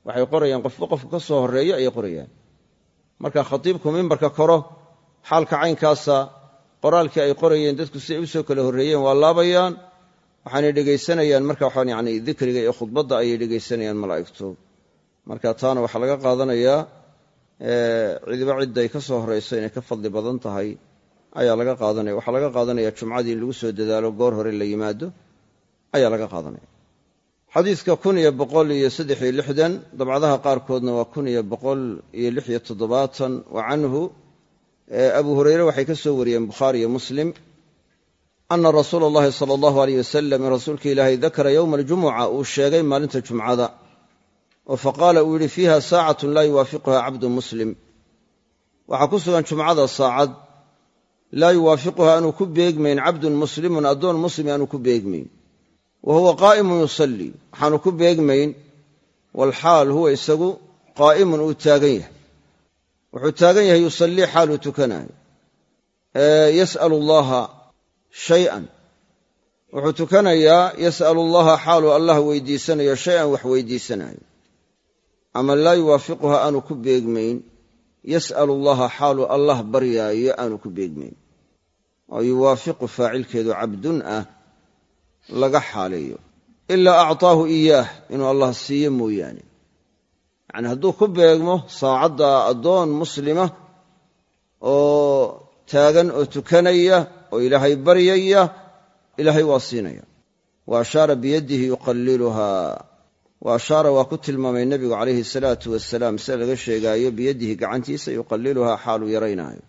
waxay qorayaan qofba qofku ka soo horreeyo ayay qorayaan. Marka khatiibku mimbarka koro xaalka caynkaasa qoraalkii ay qorayeen dadku siday u soo kala horreeyeen waa laabayaan waxaanay dhegaysanayaan marka waxaan yani dikriga iyo khudbadda ayay dhegaysanayaan malaa'igtu. Marka taana waxaa laga qaadanayaa cidiba cidday ka soo horrayso inay ka fadli badan tahay ayaa laga qaadanaya. Waxaa laga qaadanaya jumcadii in lagu soo dadaalo goor hore la yimaado ayaa laga qaadanaya. Xadiidka kun iyo boqol iyo saddex iyo lixdan dabcadaha qaarkoodna waa kun iyo boqol iyo lix iyo toddobaatan wa canhu abu hureyre waxay ka soo wariyeen bukhaari iyo muslim ana rasuula allahi sala allahu aleyh wasalam rasuulka ilaahay dakara yowma aljumuca uu sheegay maalinta jumcada. Oo faqaala uu yidhi fiiha saacatun laa yuwaafiquha cabdu muslim. Waxaa ku sugan jumcada saacad laa yuwaafiquha aanu ku beegmayn cabdun muslimun addoon muslim aanu ku beegmayn. Wa huwa qaa'imun yusallii waxaanu ku beegmayn. Walxaal huwa isagu qaa'imun uu taagan yahay wuxuu taagan yahay yusallii xaaluu tukanayo yas'alu allaha shay-an. Wuxuu tukanayaa yas'alu allaha xaaluu allah weydiisanayo shay-an wax weydiisanayo ama laa yuwaafiquha aanu ku beegmayn yas'alu allaha xaaluu allah baryaayo aanu ku beegmayn. Oo yuwaafiqu faacilkeedu cabdun ah laga xaaleeyo. Ilaa actaahu iyaah inuu allah siiyo mooyaane yacni hadduu ku beegmo saacadda addoon muslima oo taagan oo tukanaya oo ilaahay baryaya ilaahay waa siinaya. Wa ashaara biyadihi yuqalliluha wa ashaara waa ku tilmaamay nebigu calayhi salaatu wasalaam sida laga sheegaayo biyadihi gacantiisa yuqalliluhaa xaaluu yaraynaayo.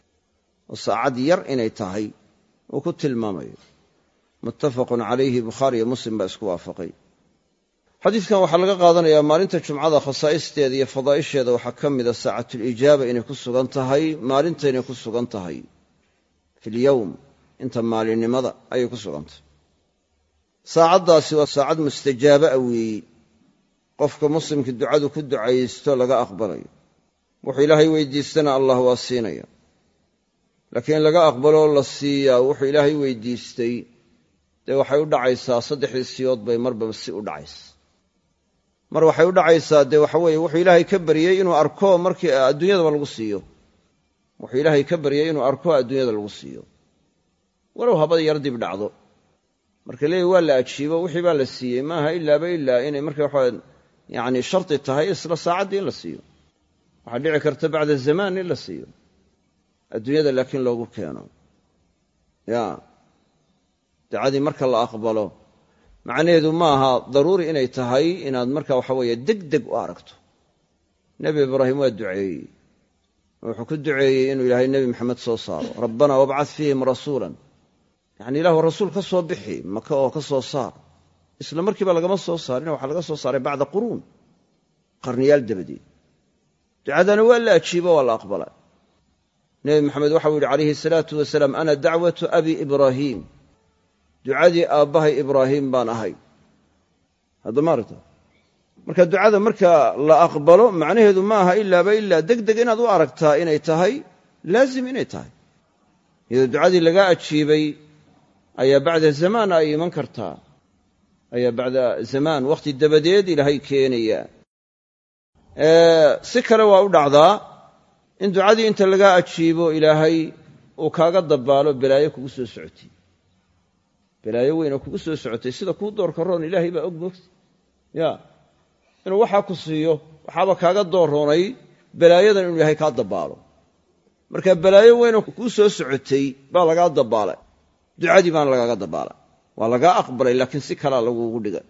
Oo saacad yar inay tahay uu ku tilmaamayo. Muttafaqun calayhi bukhaari iyo muslim baa isku waafaqay xadiidkan waxaa laga qaadanayaa maalinta jumcada khasaa'isteeda iyo fadaa'isheeda waxaa ka mida saacatulijaaba inay ku sugan tahay maalinta inay ku sugan tahay. Filyowm inta maalinimada ayay ku sugan tahay. Saacaddaasi waa saacad mustajaaba a weeyi. Qofka muslimka ducadu ku ducaysto laga aqbalayo. Wuxuu ilaahay weydiistana allah waa siinaya. Laakiin laga aqbaloo la siiyaa wuxuu ilaahay weydiistay. Dee waxay u dhacaysaa saddexdii siyood bay marba si u dhacaysa mar waxay u dhacaysaa dee waxa weeye wuxuu ilaahay ka baryey inuu arko markii adduunyadaba lagu siiyo. Wuxuu ilaahay ka baryey inuu arko adduunyada lagu siiyo. Walow habada yar dib dhacdo. Marka leeyi waa la ajiibo wixii baa la siiyey. Maaha ilaaba ilaa inay marka waxaa yacni shardi tahay isla saacaddii in la siiyo. Waxaa dhici karta bacda zamaan in la siiyo. Adduunyada laakiin loogu keeno. Ya dacadii marka la aqbalo macnaheedu ma aha daruuri inay tahay inaad marka waxa weeye deg deg u aragto. Nebi ibraahim waa duceeyey. Wuxuu ku duceeyey inuu ilaahay nebi maxamed soo saaro. Rabbana wabcad fiihim rasuulan. Yacni ilahu rasuul ka soo bixi maka oo ka soo saar. Isla markiiba lagama soo saarin waxaa laga soo saaray bacda quruun qarniyaal dabadeed. Ducadana waa la ajiibo waa la aqbala nebi maxamed waxau yidhi calayhi salaatu wasalaam ana dacwatu abi ibraahiim ducadii aabbahay ibraahiim baan ahay. Haddamaarta marka ducada marka la aqbalo macnaheedu ma aha ilaaba ilaa deg deg inaad u aragtaa inay tahay laazim inay tahay. Iyadoo ducadii lagaa ajiibay ayaa bacda zamaan ay iman kartaa. Ayaa bacda zamaan wakhti dabadeed ilaahay keenaya si kale waa u dhacdaa in ducadii inta lagaa ajiibo ilaahay uu kaaga dabaalo balaayo kugu soo socotay balaayo weynoo kugu soo socotay sida kuu doorka roon ilaahay baa og moogta ya inuu waxaa ku siiyo waxaaba kaaga doorroonay balaayadan inuu ilaahay kaa dabaalo. Marka balaayo weynoo kuu soo socotay baa lagaa dabaalay ducadii baana lagaaga dabaala. Waa lagaa aqbalay laakiin si kalaa lagugu dhigay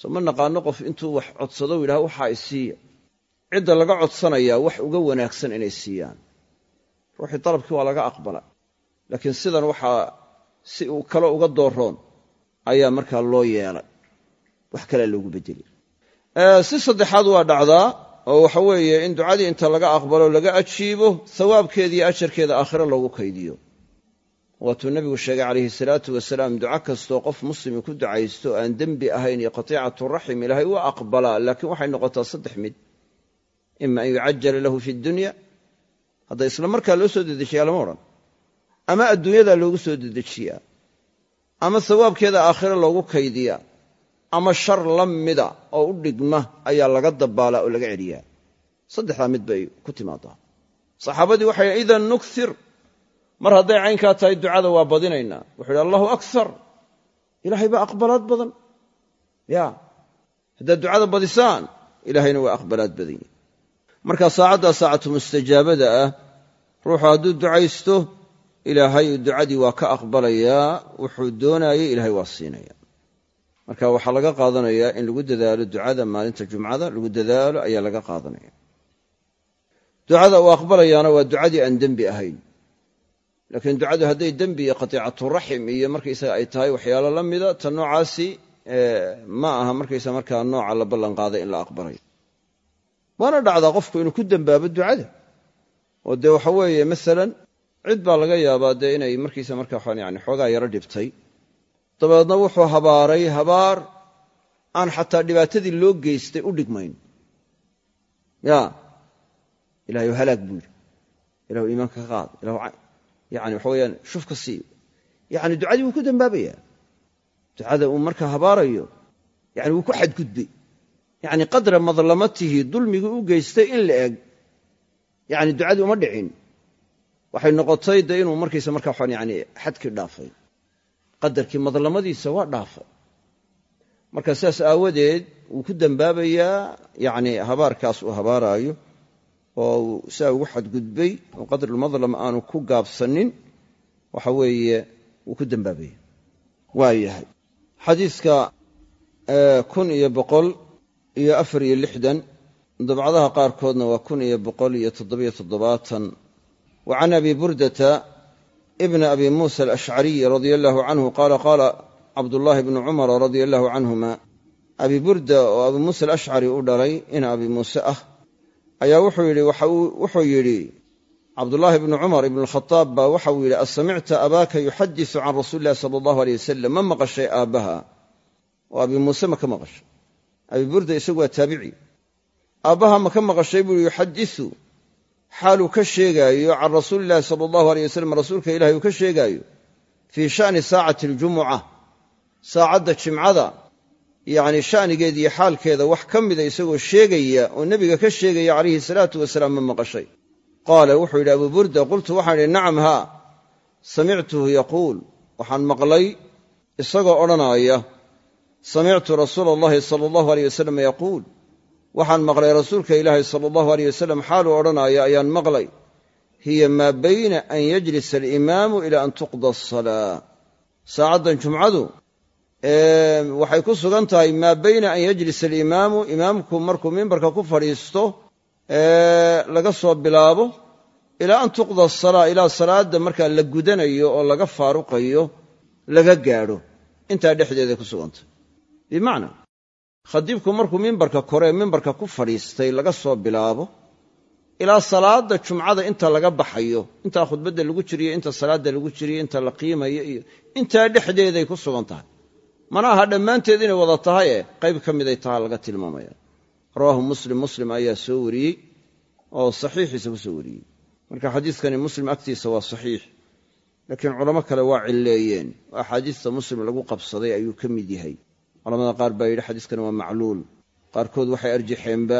soo ma naqaano qof intuu wax codsado u yidhaha waxaa isiiya cidda laga codsanayaa wax uga wanaagsan inay siiyaan. Ruuxii dalabkii waa laga aqbala laakiin sidan waxaa si uu kale uga dooroon ayaa markaa loo yeelay. Wax kalea loogu bedeli. Si saddexaad waa dhacdaa oo waxa weeye in ducadii inta laga aqbalo laga ajiibo hawaabkeeda iyo ajarkeeda aakhire loogu kaydiyo. Waatuu nebigu sheegay calayhi salaatu wasalaam duco kastoo qof muslimi ku ducaysto aan dembi ahayn iyo qatiicatu raxim ilaahay u aqbalaa laakiin waxay noqotaa saddex mid. Ima an yucajala lahu fi dunya. Hadda isla markaa loo soo dedejiyaa lama odhan ama adduunyadaa loogu soo dedejiyaa ama hawaabkeeda aakhire loogu kaydiyaa ama shar la mida oo u dhigma ayaa laga dabaalaa oo laga celiyaa saddexdaa mid bay ku timaadaa saxaabadii waxay idan nukir mar hadday caynkaa tahay ducada waa badinaynaa wuxuu yidhi allahu akar ilaahay baa aqbalaad badan. Ya. Haddaad ducada badisaan ilaahayna waa aqbalaad badan yahi marka saacaddaa saacatu mustajaabada ah ruuxu hadduu ducaysto ilaahay ducadii waa ka aqbalayaa wuxuu doonaayey ilaahay waa siinaya. Marka waxaa laga qaadanayaa in lagu dadaalo ducada maalinta jumcada lagu dadaalo ayaa laga qaadanaya. Ducada uu aqbalayaana waa ducadii aan dembi ahayn. Laakiin ducadu hadday dembi iyo qatiicatu raxim iyo markaysaga ay tahay waxyaalo la mida ta noocaasi ma aha markaysa markaa nooca la ballan qaaday in la aqbalayo waana dhacdaa qofku inuu ku dembaabo ducada. Oo dee waxa weeye masalan cid baa laga yaabaa dee inay markiisa markaa yani xoogaa yaro dhibtay. Dabeedna wuxuu habaaray habaar aan xataa dhibaatadii loo geystay u dhigmayn. Ya ilahay halaag buu yidhi. Ilahu iimaanka ka qaad yani waxa weyaan shuf ka sii. Yani ducadii wuu ku dembaabayaa ducada uu markaa habaarayo yani wuu ku xadgudbay. Yani qadra madlamatihi dulmigii u geystay in la eg. Yani ducadii uma dhicin waxay noqotay de inuu markaysa markaa yani xadkii dhaafay. Qadarkii madlamadiisa waa dhaafay. Marka sidaas aawadeed wuu ku dembaabayaa yani habaarkaas uu habaaraayo oo sidaa ugu xadgudbay oo qadrulmadlam aanu ku gaabsanin waxa weeye wuu ku dembaabaya waa yahay. Xadiidka kun iyo boqol iyo afar iyo lixdan dabcadaha qaarkoodna waa kun iyo boqol iyo toddobiyo toddobaatan wa can abi burdata ibn abi muusa alashcariy radia allahu canhu qaala qaala cabdullaahi bnu cumara radia allahu canhuma abi burda oo abi muusa alashcari u dhalay ina abi muuse ah ayaa wuxuu yidhi wuxuu yidhi cabdullaahi bnu cumar ibnu alkhadaab baa waxa uu yidhi asamicta abaaka yuxadisu can rasuuli illahi sala allahu aleyh wasalam ma maqashay aabbaha? Oo abi muuse ma ka maqashay. Abi burda isagu waa taabici. Aabbaha ma ka maqashay xaaluu ka sheegaayo can rasuuli illahi sala allahu aleyh wasalam rasuulka ilahi uu ka sheegaayo fii sha'ni saacati aljumuca saacadda jimcada yacni sha'nigeeda iyo xaalkeeda wax ka mida isagoo sheegaya oo nebiga ka sheegaya calayhi salaatu wasalaam ma maqashay. Qaala wuxuu yidhi abuu burda qultu waxaan idhi nacam haa samictuhu yaquul. Waxaan maqlay isagoo odhanaaya samictu rasuula allahi sala allahu aleyh wasalam yaquul waxaan maqlay rasuulka ilaahi sala allahu aleyh wasalam xaaluu odhanaayo ayaan maqlay hiya maa bayna an yajlisa alimaamu ila an tuqda asalaa saacaddan jumcadu waxay ku sugan tahay maa bayna an yajlisa alimaamu imaamku markuu mimbarka ku fadhiisto laga soo bilaabo ilaa an tuqda asalaa ilaa salaadda markaa la gudanayo oo laga faaruqayo laga gaadho. Intaa dhexdeeday ku sugantay bimacnaa khadiibku markuu mimbarka koree mimbarka ku fadhiistay laga soo bilaabo ilaa salaadda jumcada inta laga baxayo intaa khudbadda lagu jiriyo inta salaadda lagu jiriyo inta la qiimayo iyo intaa dhexdeeday ku sugan tahay. Mana aha dhammaanteed inay wada tahaye qayb ka miday taha laga tilmaamaya. Rawaahu muslim muslim ayaa soo wariyey oo saxiixiisa ku soo wariyey. Marka xadiidkani muslim agtiisa waa saxiix laakiin culamo kale waa cilleeyeen. Oo axaadiista muslim lagu qabsaday ayuu ka mid yahay culamada qaar baa yidhi xadiiskani waa macluul. Qaarkood waxay arjaxeenba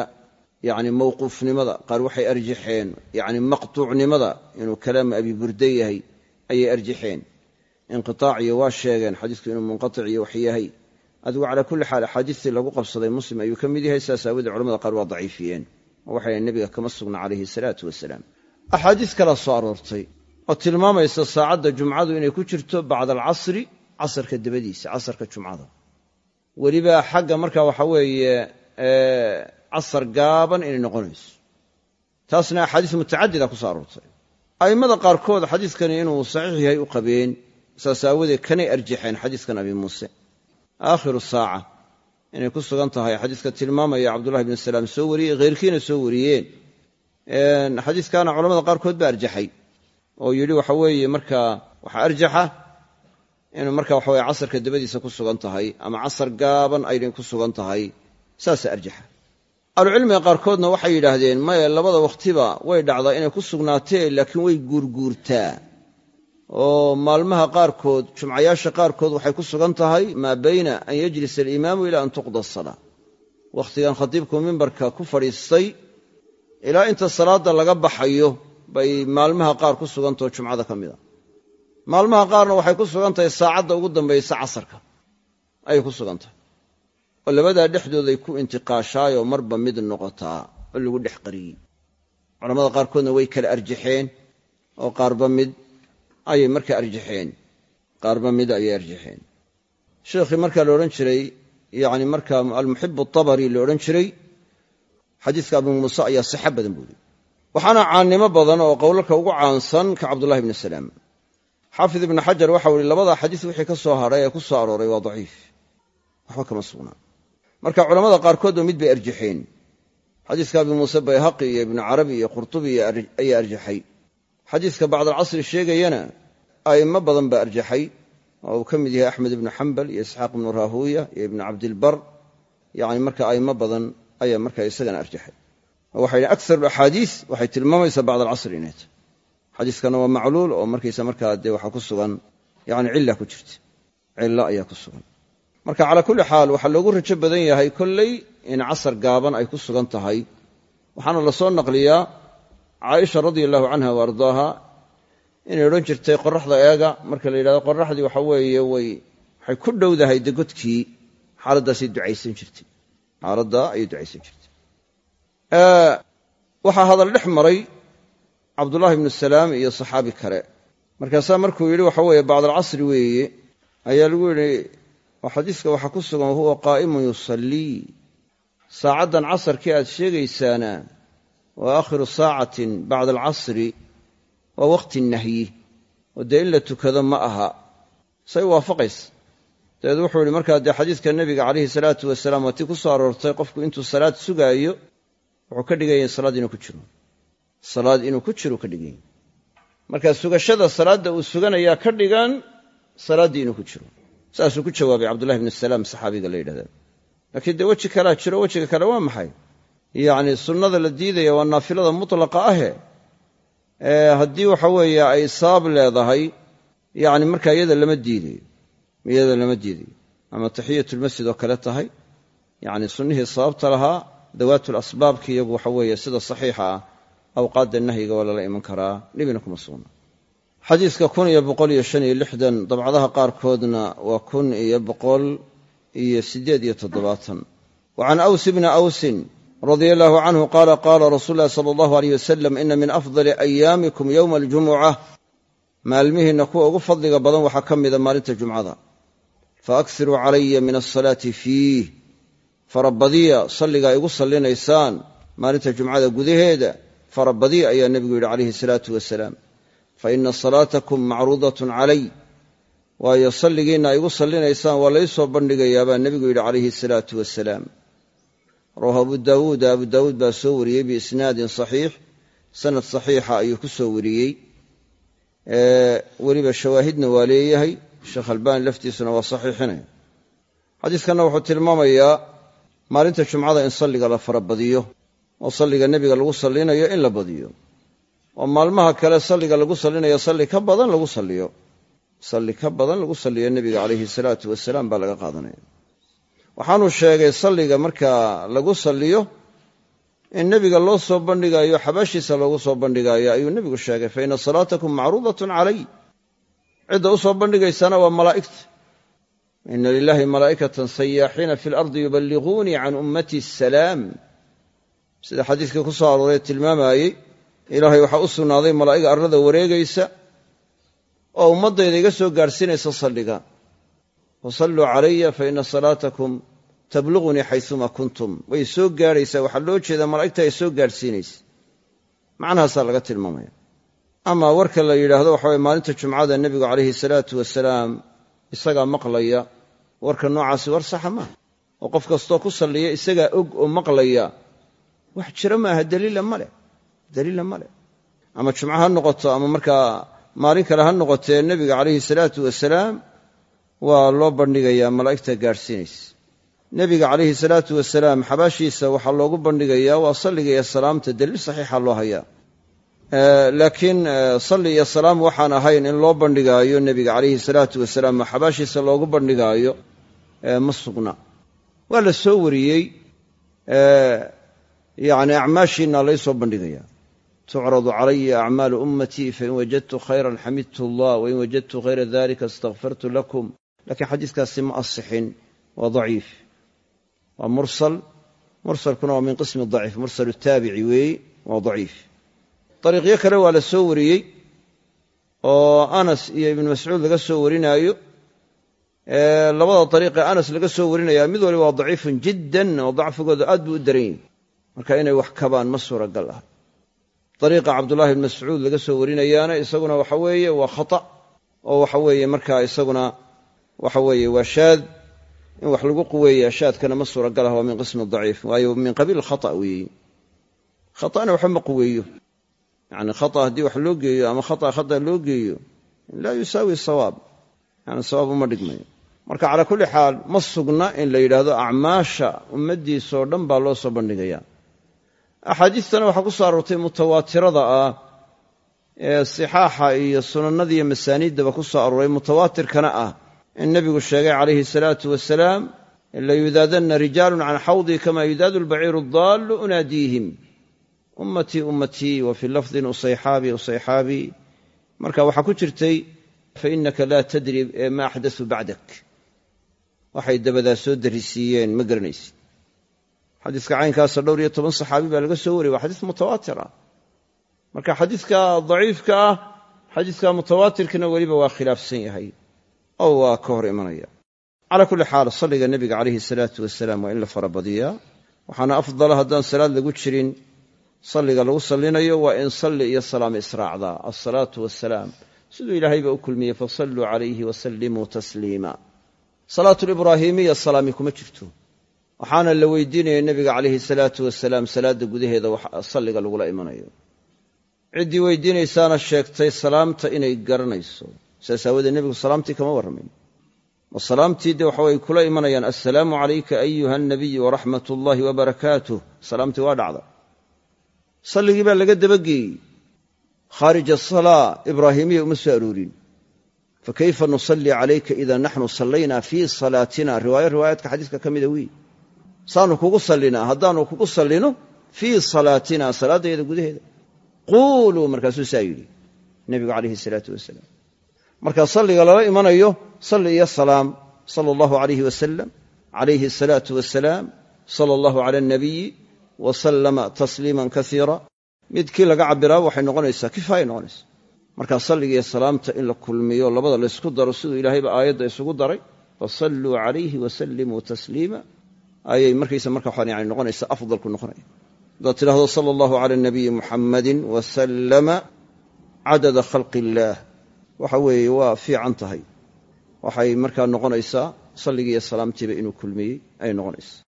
yacni mawquufnimada qaar waxay arjaxeen yacni maqtuucnimada inuu kalaamu abi burde yahay ayay arjaxeen inqitaaciyo waa sheegeen xadiisku inuu munqatic iyo wax yahay. Adigu calaa kulli xaal axaadiistii lagu qabsaday muslim ayuu ka mid yahay saas aawadee culamada qaar waa daciifiyeen. Oo waxay nebiga kama sugna calayhi salaatu wasalaam. Axaadiis kalaa soo aroortay oo tilmaamaysa saacadda jumcadu inay ku jirto bacda alcasri casarka dabadiisa casarka jumcada weliba xagga marka waxa weeye casar gaaban inay noqonayso. Taasna axaadiis mutacadida ku soo aroortay. A'immada qaarkood xadiiskani inuu saxiix yahay u qabeen saas aawadeed kanay arjaxeen xadiiskan abi muuse. Aakhiru saaca inay ku sugan tahay xadiiska tilmaamaya cabdullahi bnu salaam soo wariyey kheyrkiina soo wariyeen. Xadiiskana culamada qaarkood baa arjaxay oo yidhi waxa weeye markaa waxaa arjaxa inuu marka waxa weye casarka dabadiisa ku sugan tahay ama casar gaaban aynay ku sugan tahay saasa arjaxa. Ahlucilmiga qaarkoodna waxay yidhaahdeen maye labada wakhtiba way dhacdaa inay ku sugnaatee laakiin way guurguurtaa. Oo maalmaha qaarkood jumcayaasha qaarkood waxay ku sugan tahay maa bayna an yajlisa alimaamu ilaa an tuqda asalaa wakhtigan khatiibku mimbarka ku fadhiistay ilaa inta salaadda laga baxayo bay maalmaha qaar ku sugantaho jumcada ka mid a maalmaha qaarna waxay ku sugan tahay saacadda ugu dambaysa casarka. Ayay ku sugan tahay oo labadaa dhexdooday ku intiqaashaayoo marba mid noqotaa oo lagu dhex qariyey culamada qaarkoodna way kala arjaxeen oo qaarba mid ayay markaa arjaxeen. Qaarba mid ayay arjaxeen. Sheekhii markaa la odhan jiray yacni markaa almuxibu atabari la odhan jiray xadiiska abu muuse ayaa sixa badan buuri waxaana caannimo badan oo qowlalka ugu caansan ka cabdullahi bni salaam xaafid ibnu xajar waxau ihi labada xadiis wixii ka soo hadhay ee ku soo arooray waa daciif. Waxba kama sugnaa. Marka culamada qaarkoodba mid bay arjaxeen. Xadiiska abi muuse bayhaqi iyo ibnu carabi iyo qurtubi ayaa arjaxay. Xadiiska bacdalcasri sheegayana a'immo badan baa arjaxay. Oo uu ka mid yahay axmed ibnu xambal iyo isxaaq ibnu raahuuya iyo ibnu cabdilbar. Yani marka a'immo badan ayaa marka isagana arjaxay. Oo waxay yidhi waxay tilmaamaysaa bacd alcasri inay tahay xadiiskana waa macluul oo markaysa markaa dee waxaa ku sugan yani cilla ku jirta. Cillo ayaa ku sugan. Marka calaa kulli xaal waxaa loogu rajo badan yahay kolley in casar gaaban ay ku sugan tahay. Waxaana la soo naqliyaa caaisha radia allahu canha wa ardaaha inay odhan jirtay qoraxda eega. Marka la yidhahdo qoraxdii waxa weeye way waxay ku dhowdahay degodkii xaaladdaasay ducaysan jirtay. Xaaladdaa ayay ducaysan jirtay. Waxaa hadal dhex maray cabdullaahi ibnu salaam iyo saxaabi kale. Markaasaa markuu yidhi waxa weeye bacdalcasri weeye ayaa lagu yidhi xadiiska waxaa ku sugan wahuwa qaa'imun yusallii saacaddan casarkii aad sheegaysaana waa aakhiru saacatin bacda alcasri waa waqti nahyi. Oo dee in la tukado ma aha. Say waafaqaysa dabeed wuxuu yihi markaa dee xadiiska nebiga calayhi salaatu wasalaam waa tii ku soo aroortay qofku intuu salaad sugaayo wuxuu ka dhiganya salaad inuu ku jiro salaad inuu ku jiro ka dhigan yahy sugashada salaadda uu suganayaa ka dhigan salaaddii inuu ku jiro. Saasuu ku jawaabay cabdullahi bnu salaam saxaabiga la yidhahda. Laakiin dee weji kalaa jiro wejiga kale waa maxay? Yacni sunnada la diidaya waa naafilada mutlaqa ahe. Haddii waxa weeye ay saab leedahay yacni markaa iyada lama diidayo iyada lama diidayo ama taxiyatulmasjid oo kale tahay. Yacni sunnihii sababta lahaa dawaatul asbaabki iyagu waxa weeye sida saxiixa ah awqaadda nahyiga waa lala iman karaa dhibina kuma sugna xadiiska kun iyo boqol iyo shan iyo lixdan dabcadaha qaarkoodna waa kun iyo boqol iyo siddeed iyo toddobaatan. Wa can aws bni awsin radia allahu canhu qaala qaala rasuulu llahi sala allahu aleyh wasalam ina min afdali ayaamikum yowma aljumuca. Maalmihiinna kuwa ugu fadliga badan waxaa ka mida maalinta jumcada. Faaksiruu calaya min asalaati fiih. Farabadiya salligaa igu sallinaysaan maalinta jumcada gudaheeda farabadiya ayaa nebigu yidhi calayhi salaatu wasalaam fa ina salaatakum macruudatun calay. Waayo salligiinna igu sallinaysaan waa laysoo bandhigayaa baa nebigu yidhi calayhi salaatu wasalaam. Rawahu abu daawuuda abu daawuud baa soo wariyey biisnaadin saxiix sanad saxiixa ayuu ku soo wariyey. Weliba shawaahidna waa leeyahay sheekh albaani laftiisuna waa saxiixinaya. Xadiiskanna wuxuu tilmaamayaa maalinta jumcada in salliga la farabadiyo oo salliga nebiga lagu sallinayo in la badiyo. Oo maalmaha kale salliga lagu sallinayo salli ka badan lagu salliyo. Salli ka badan lagu salliyo nebiga calayhi salaatu wasalaam baa laga qaadanaya. Waxaanuu sheegay salliga markaa lagu salliyo in nebiga loo soo bandhigaayo xabaashiisa loogu soo bandhigaayo ayuu nebigu sheegay fa ina salaatakum macruudatun calay. Cidda u soo bandhigaysana waa malaa'igta. Ina lilaahi malaa'ikatan sayaaxiina fi lardi yuballiquunii can ummatii asalaam sida xadiiskii ku soo arooray tilmaamayey ilaahay waxaa u sugnaaday malaa'ig arlada wareegaysa oo ummaddayda iga soo gaadhsiinaysa salliga. Fasalluu calaya fa ina salaatakum tablugunii xayuma kuntum. Way soo gaadhaysaa waxaa loo jeedaa malaa'igta ay soo gaadhsiinaysa macnahaasaa laga tilmaamaya. Ama warka la yidhaahdo waxa weye maalinta jumcada nebigu calayhi salaatu wasalaam isagaa maqlaya warka noocaasi war saxa maaha oo qof kastoo ku salliya isagaa og oo maqlaya wax jira maaha daliila ma leh daliila ma leh. Ama jumco ha noqoto ama markaa maalin kale ha noqotee nebiga calayhi salaatu wasalaam waa loo bandhigayaa malaa'igta gaadhsiinaysa. Nebiga calayhi salaatu wasalaam xabaashiisa waxaa loogu bandhigayaa waa salliga iyo salaamta daliil saxiixa loo hayaa. Laakiin salli iyo salaam waxaan ahayn in loo bandhigaayo nebiga calayhi salaatu wasalaam oo xabaashiisa loogu bandhigaayo ma sugna. Waa la soo wariyey yani acmaashiina laysoo bandhigaya. Tucradu calaya acmaalu ummatii fain wajadtu khayran xamidtu allah wain wajadtu hayra dalika istakfartu lakum. Lakiin xadiiskaasi ma asixin waa daciif waa mursal. Mursalkuna waa min qismi daciif mursal taabici weeye waa daciif. Dariiqyo kale waa la soo wariyey oo anas iyo ibnu mascuud laga soo warinaayo. Labada dariiqee anas laga soo warinaya mid waliba waa daciifun jiddan oo dacfigooda aad buu u daran yahi marka inay wax kabaan ma suuragal ah. Dariiqa cabdullahi bn mascuud laga soo warinayaana isaguna waxa weeye waa khata oo waxa weeye markaa isaguna waxa weeye waa shaad. In wax lagu quweeya shaadkana ma suuragal ah waa min qismi daciif waayo min qabiil khata weeye khata'na waxba ma quweeyo. Yani khata haddii wax loo geeyo ama khata khata loo geeyo laa yusaawi sawaab. Yani sawaab uma dhigmayo. Marka calaa kulli xaal ma sugna in la yidhaahdo acmaasha ummaddiisoo dhan baa loo soo bandhigaya axaadiistana waxaa ku soo aroortay mutawaatirada ah ee sixaaxa iyo sunannada iyo masaaniiddaba ku soo arooray mutawaatirkana ah. In nebigu sheegay calayhi salaatu wasalaam layudaadanna rijaalun can xawdii kama yudaadu albaciiru adaallu unaadiihim. Ummatii ummatii wa fii lafdin usayxaabii usayxaabii marka waxaa ku jirtay fainaka laa tadri ma axdasuu bacdak. Waxay dabadaa soo darisiiyeen ma garanaysid xadiiska caynkaasa dhowr iyo toban saxaabi baa laga soo wariyay waa xadiis mutawaatir ah. Marka xadiiska daciifka ah xadiiska mutawaatirkana weliba waa khilaafsan yahay oo waa ka hor imanaya. Calaa kulli xaal salliga nebiga calayhi salaatu wasalaam waa in la farabadiyaa. Waxaana afdala haddaan salaad lagu jirin salliga lagu sallinayo waa in salli iyo salaam israacdaa alsalaatu wassalaam siduu ilaahayba u kulmiyey fasalluu calayhi wasallimuu tasliima. Salaatulibraahiimiya salaami kuma jirto waxaana la weydiinaya nebiga calayhi salaatu wasalaam salaadda gudaheeda salliga lagula imanayo. Ciddii weydiinaysaana sheegtay salaamta inay garanayso. Saas aawoodee nebigu salaamtii kama warramayn ma salaamtii dee waxaway kula imanayaan assalaamu calayka ayuha alnabiyu waraxmat ullaahi wabarakaatuh salaamtii waa dhacda. Salligii baa laga dabageeyey. Khaarij asalaa ibraahiimiya uma soo aroorin. Fakayfa nusalli calayka ida naxnu sallaynaa fii salaatina? Riwaayo riwaayaadka xadiiska ka mida wey saanu kugu sallinaa haddaanu kugu sallino fii salaatina salaaddayada gudaheeda. quuluu markaasuu saa yidhi nebigu calayhi salaatu wasalaam. Marka salliga lala imanayo salli iyo salaam sala allahu alayhi wasalam calayhi asalaatu wasalaam sala allahu cala alnabiyi wa tasliiman kaiira midkii laga cabbiraa waxay noqonaysaa kifaaya noqonaysa. Marka salligiiyo salaamta in la kulmiyo labada laysku daro siduu ilaahayba aayadda isugu daray fasalluu calayhi wasallimuu tasliima ayay markaysa marka waxaan yani noqonaysa afdalku noqonaya haddaad tidhahdo sala allahu cala nabiyi muxammadin wasallama cadada khalqi illaah waxa weeye waa fiican tahay. Waxay markaa noqonaysaa salligiiyo salaamtiiba inuu kulmiyey ayay noqonaysaa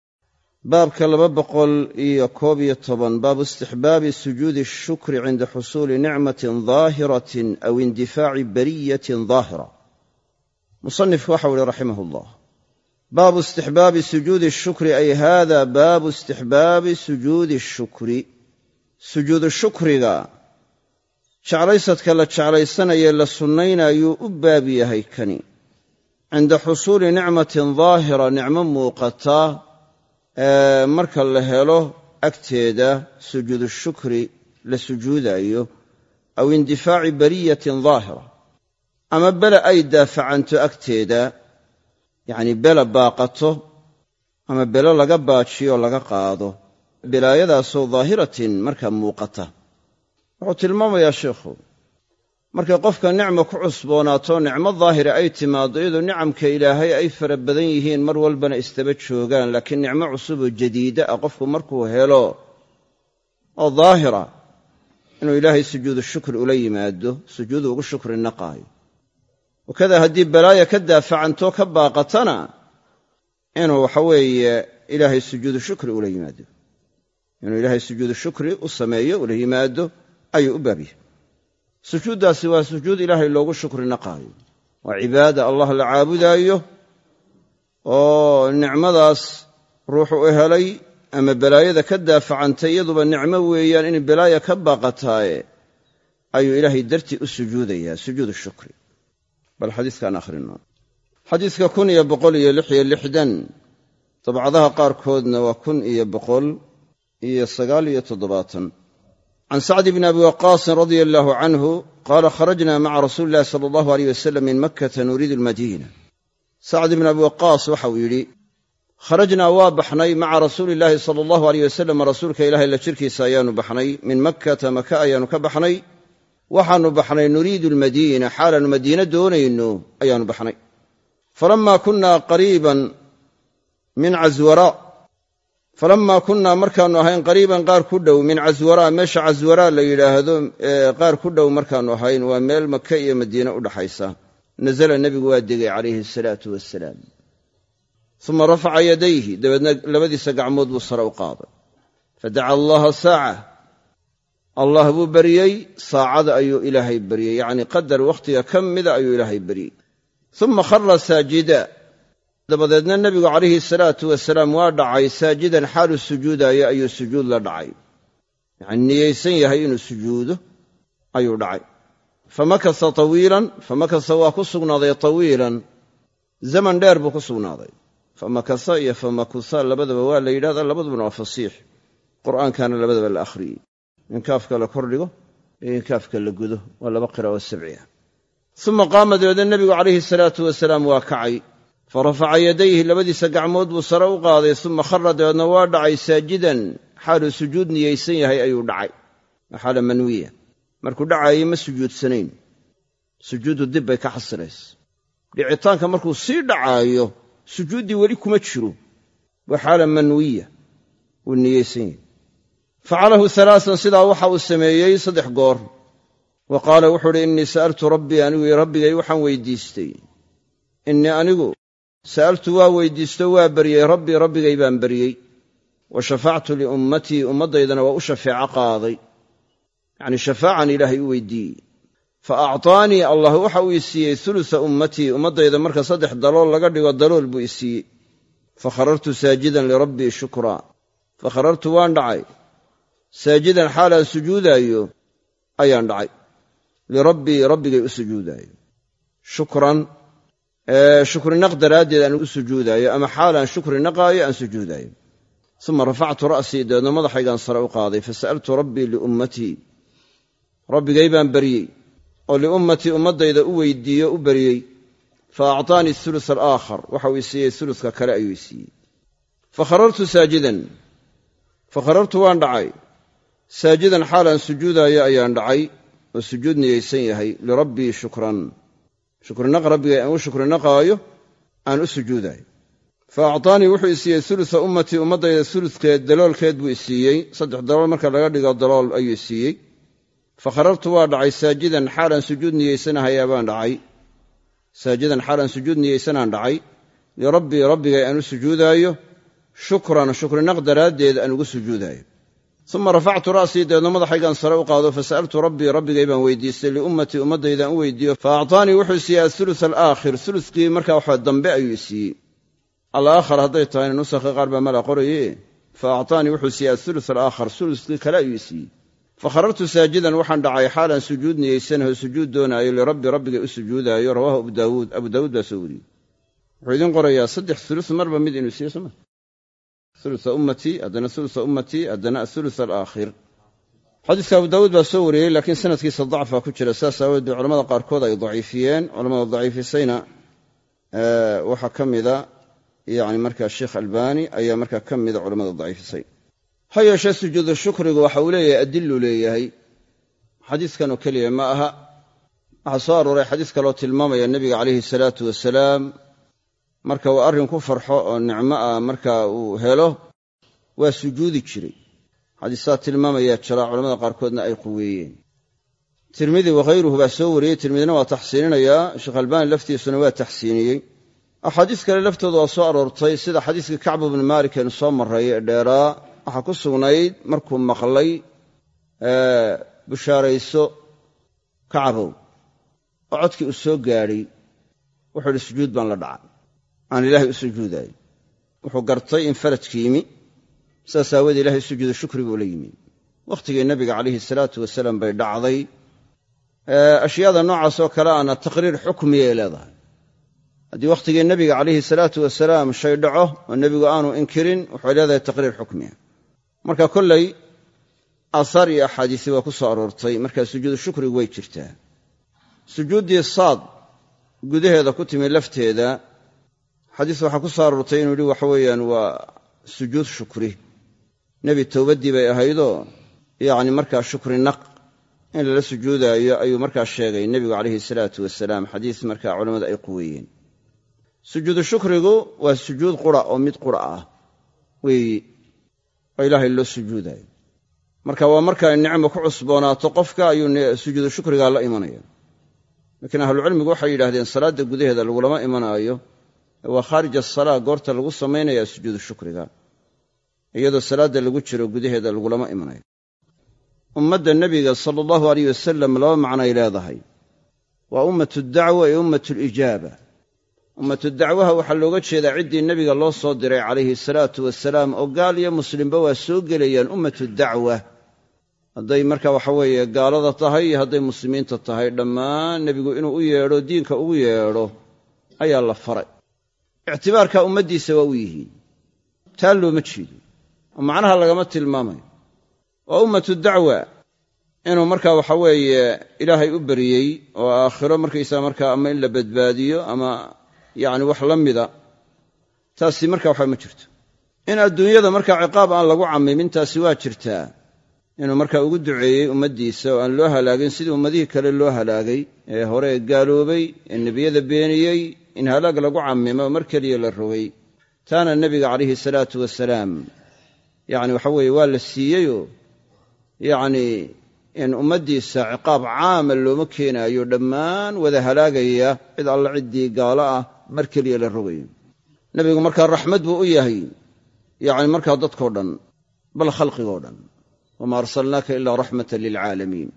baabka laba boqol iyo koob iyo toban baabu istixbaabi sujuudi ashukri cinda xusuuli nicmatin daahiratin aw indifaaci bariyatin daahira musanifku waxau ihi raximah allah baabu istixbaabi sujuudi shukri ay hada baabu istixbaabi sujuudi shukri. Sujuudu shukriga jeclaysadka la jeclaysanayee la sunnaynayuu u baab yahay kani. Cinda xusuuli nicmatin daahira nicmo muuqata marka la helo agteeda sujuudu shukri la sujuudayo aw indifaaci bariyatin daahira. Ama bela ay daafacanto agteeda yacni bela baaqato ama belo laga baajiyo laga qaado. Belaayadaasoo daahiratin markaa muuqata. Wuxuu tilmaamayaa sheikhu markay qofka nicma ku cusboonaato nicmo daahira ay timaaddo iyadoo nicamka ilaahay ay fara badan yihiin mar walbana istaba joogaan laakiin nicmo cusuboo jadiida ah qofku markuu helo oo daahira inuu ilaahay sujuudu shukri ula yimaado sujuudu ugu shukri naqaayo wakadaa haddii balaaya ka daafacantoo ka baaqatana inuu waxaweeye ilaahay sujuudu shukri ula yimaado inuu ilaahay sujuudu shukri u sameeyo ula yimaado ayuu u baabyahay sujuuddaasi waa sujuud ilaahay loogu shukri naqaayo waa cibaada allah la caabudaayo oo nicmadaas ruuxu u helay ama balaayada ka daafacantay iyaduba nicmo weeyaan inay balaaya ka baaqataaye ayuu ilaahay dartii u sujuudayaa sujuudu shukri bal xadiiskaan akhrino. Xadiiska kun iyo boqol iyo lix iyo lixdan dabcadaha qaarkoodna waa kun iyo boqol iyo sagaal iyo toddobaatan. Can sacd bni abi waqaasin radia allaahu canhu qaala kharajna maca rasuuli illahi sala allahu aleyh wasalam min makkata nuriidu almadiina sacd ibni abi waqaas waxau yidhi kharajnaa waa baxnay maca rasuuli illaahi sala allahu aleyh wasalam rasuulka ilaahay la jirkiisa ayaanu baxnay. Min makkata maka ayaanu ka baxnay waxaannu baxnay nuriidu almadiina xaalaannu madiine doonayno ayaannu baxnay. Falammaa kunnaa qariiban min caswara. Falammaa kunnaa markaannu ahayn qariiban qaar ku dhow min caswaraa meesha caswaraa la yidhaahdo qaar ku dhow markaannu ahayn waa meel maka iyo madiine u dhaxaysa. Nasala nebigu waa degay calayhi asalaatu wasalaam uma rafaca yadayhi dabeedna labadiisa gacmood buu sare u qaaday. Fadaca allaha saaca allah buu baryey saacada ayuu ilaahay baryey. Yacnii qadar wakhtiga ka mida ayuu ilaahay baryey. Uma khara saajida. Dabadeedna nebigu calayhi salaatu wasalaam waa dhacay. Saajidan xaaluu sujuudaayo ayuu sujuud la dhacay. Yacanii niyeysan yahay inuu sujuudo ayuu dhacay. Famakasa tawiilan famakasa waa ku sugnaaday tawiilan. Zaman dheer buu ku sugnaaday. Famakasa iyo famakusa labadaba waa la yidhahdaa labadubana waa fasiix. Qur'aankana labadaba la akhriyey in kaafka la kordhigo iyo in kaafka la gudo waa laba qiraa'o sabci ah uma qaama dabeedna nebigu calayhi salaatu wasalaam waa kacay. Fa rafaca yadayhi labadiisa gacmood buu sare u qaaday. Uma khara dabeedna waa dhacay saajidan. Xaaluu sujuud niyeysan yahay ayuu dhacay. Xaala manwiya? Markuu dhacaayey ma sujuudsanayn sujuuddu dib bay ka xasilaysa dhicitaanka markuu sii dhacaayo sujuuddii weli kuma jiro. Waa xaala manwiya? Wuu niyeysan yahay facalahu alaasan sidaa waxa uu sameeyey saddex goor wa qaala wuxuu uhi innii sa'altu rabbii anigu rabbigay waxaan weydiistay innii anigu sa'altu waa weydiisto waa baryey rabbii rabbigay baan baryey wa shafactu liummatii ummaddaydana waa u shafeeco qaaday yacnii shafaacan ilaahay u weydiiyey fa acطaanii allah waxa uu i siiyey ulusa ummatii ummaddayda marka saddex dalool laga dhigo dalool buu i siiyey fa kharartu saajidan lirabbii shukraa fa kharartu waan dhacay saajidan xaalaan sujuudaayo ayaan dhacay. Lirabbii rabbigay u sujuudaayo. Shukran shukrinaq daraaddeed aan u sujuudaayo ama xaalaan shukri naqaayo aan sujuudaayo. Uma rafactu ra'sii dabeedna madaxaygaan sare u qaaday. Fasa'altu rabbii liummatii rabbigay baan baryey oo liummatii ummaddayda u weydiiyo u baryey fa acطaanii asulus alaakhar waxa uu siiyey suluska kale ayuu siiyey. Fakharartu saajidan. Fakharartu waan dhacay saajidan xaalaan sujuudaayo ayaan dhacay oo sujuud niyeysan yahay lirabbii shukran. Shukrinaq rabbigay aan u shukrinaqaayo aan u sujuudaayo fa acطaanii wuxuu i siiyey ulusa ummatii ummaddayda uluskeed daloolkeed buu i siiyey. Saddex dalool marka laga dhigo dalool ayuu i siiyey. Fa kharartu waa dhacay saajidan xaalaan sujuud niyeysanahayaa baan dhacay. Saajidan xaalaan sujuud niyeysanaan dhacay. Lirabbii rabbigay aan u sujuudaayo shukran shukrinaq daraaddeed aan ugu sujuudaayo uma rafactu ra'sii dabeedna madaxaygaan sare u qaado fasa'altu rabbii rabbigay baan weydiistay liummatii ummaddaydaan u weydiiyo fa acطaanii wuxuu siiyey asulus alaakhir. Suluskii markaa waxa dambe ayuu siiyey. Alaakhar hadday tahayna nusakha qaar baa mala qoraye fa acطaanii wuxuu siiyey asulus alaakhar suluskii kale ayuu siiyey. Fa kharartu saajidan waxaan dhacay xaalaan sujuud niyeysanaho sujuud doonaayo lirabbi rabbigay u sujuudaayo rawaahu abu daawuud abu daawuud baa soo wariyey. Wuxuu idiin qorayaa saddex sulus marba mid inuu siiyo soma ulusa ummatii haddana ulusa ummatii haddana asulus alaakhir. Xadiiska abu daawuud baa soo wariyey laakiin sanadkiisa dacfaa ku jira. Saas aawood bay culamada qaarkood ay daciifiyeen culamada daciifisayna waxaa ka mida yani markaa sheekh albaani ayaa markaa ka mida culamada daciifisay. Ha yeeshee sujuudu shukrigu waxa uu leeyahay adilu leeyahay. Xadiiskanoo keliya ma aha. Waxaa soo arooray xadiis kaloo tilmaamaya nebiga calayhi salaatu wasalaam marka uu arrin ku farxo oo nicmo ah marka uu helo waa sujuudi jiray. Xadiisaa tilmaamayaa jira culamada qaarkoodna ay quweeyeen. Tirmidi wakhayruhu baa soo wariyey. Tirmidina waa taxsiininayaa. Sheekh albaani laftiisuna waa taxsiiniyey. Axaadiis kale laftooda waa soo aroortay sida xadiiskii kacbu bni maalik aynu soo marray ee dheeraa. Waxaa ku sugnayd markuu maqlay bushaarayso kacbow. Oo codkii uu soo gaadhay wuxuu idhi sujuud baan la dhacay aan ilaahay u sujuudaay wuxuu gartay in faradki yimi saas aawoodee ilahay sujuudu shukri buu la yimi. Wakhtigii nebiga calayhi salaatu wasalaam bay dhacday. Ashyaada noocaasoo kale ana taqriir xukmiyay leedahay. Haddii wakhtigii nebiga calayhi salaatu wasalaam shay dhaco oo nebigu aanu inkirin waxay leedahay taqriir xukmiya marka kolley aahaar iyo axaadiisi waa ku soo aroortay. Markaa sujuudu shukrigu way jirtaa. Sujuuddii saad gudaheeda ku timi lafteeda xadiis waxaa ku soo aroortay inuu yidhi waxa weeyaan waa sujuud shukri. Nebi towbaddii bay ahaydoo yacni markaa shukri naq in lala sujuudaayo ayuu markaa sheegay nebigu calayhi salaatu wasalaam xadiis markaa culammadu ay quweeyeen sujuudu shukrigu waa sujuud qura oo mid qura ah. Weeyi oo ilaahay loo sujuudaayo. Marka waa markay nicmo ku cusboonaato qofka ayuu sujuudu shukrigaa la imanaya. Laakiin ahlucilmigu waxay yidhahdeen salaadda gudaheeda lagulama imanaayo waa khaarij asalaa goorta lagu samaynaya sujuudu shukriga. Iyadoo salaadda lagu jiro gudaheeda lagulama imanayo. Ummadda nebiga sala allahu aleyh wasalam laba macnoay leedahay. Waa ummatu dacwa iyo ummatu lijaaba ummatu dacwaha waxaa looga jeedaa ciddii nebiga loo soo diray calayhi salaatu wasalaam oo gaal iyo muslimba waa soo gelayaan ummatu dacwa. Hadday marka waxa weeye gaalada tahay iyo hadday muslimiinta tahay dhammaan nebigu inuu u yeedho diinka ugu yeedho ayaa la faray ictibaarkaa ummaddiisa waa u yihiin. Taa looma jeedo oo macnaha lagama tilmaamayo. Waa ummatu dacwa. Inuu markaa waxa weeye ilaahay u baryey oo aakhiro markaysaa markaa ama in la badbaadiyo ama yacni wax la mida taasi marka waxa ma jirto. In adduunyada markaa ciqaab aan lagu cammimin taasi waa jirtaa. Inuu markaa ugu duceeyey ummaddiisa oo aan loo halaagin sidii ummadihii kale loo halaagay ee hore gaaloobay ee nebiyada beeniyey in halaag lagu cammimo mar keliya la rogay. Taana nebiga calayhi salaatu wasalaam yacni waxa weeye waa la siiyeyoo yacnii in ummaddiisa ciqaab caama looma keenaayo dhammaan wada halaagaya cid alla ciddii gaalo ah mar keliya la rogayo nebigu markaa raxmad buu u yahay yacni markaa dadkao dhan bal khalqigoo dhan wamaa arsalnaaka ilaa raxmatan lilcaalamiin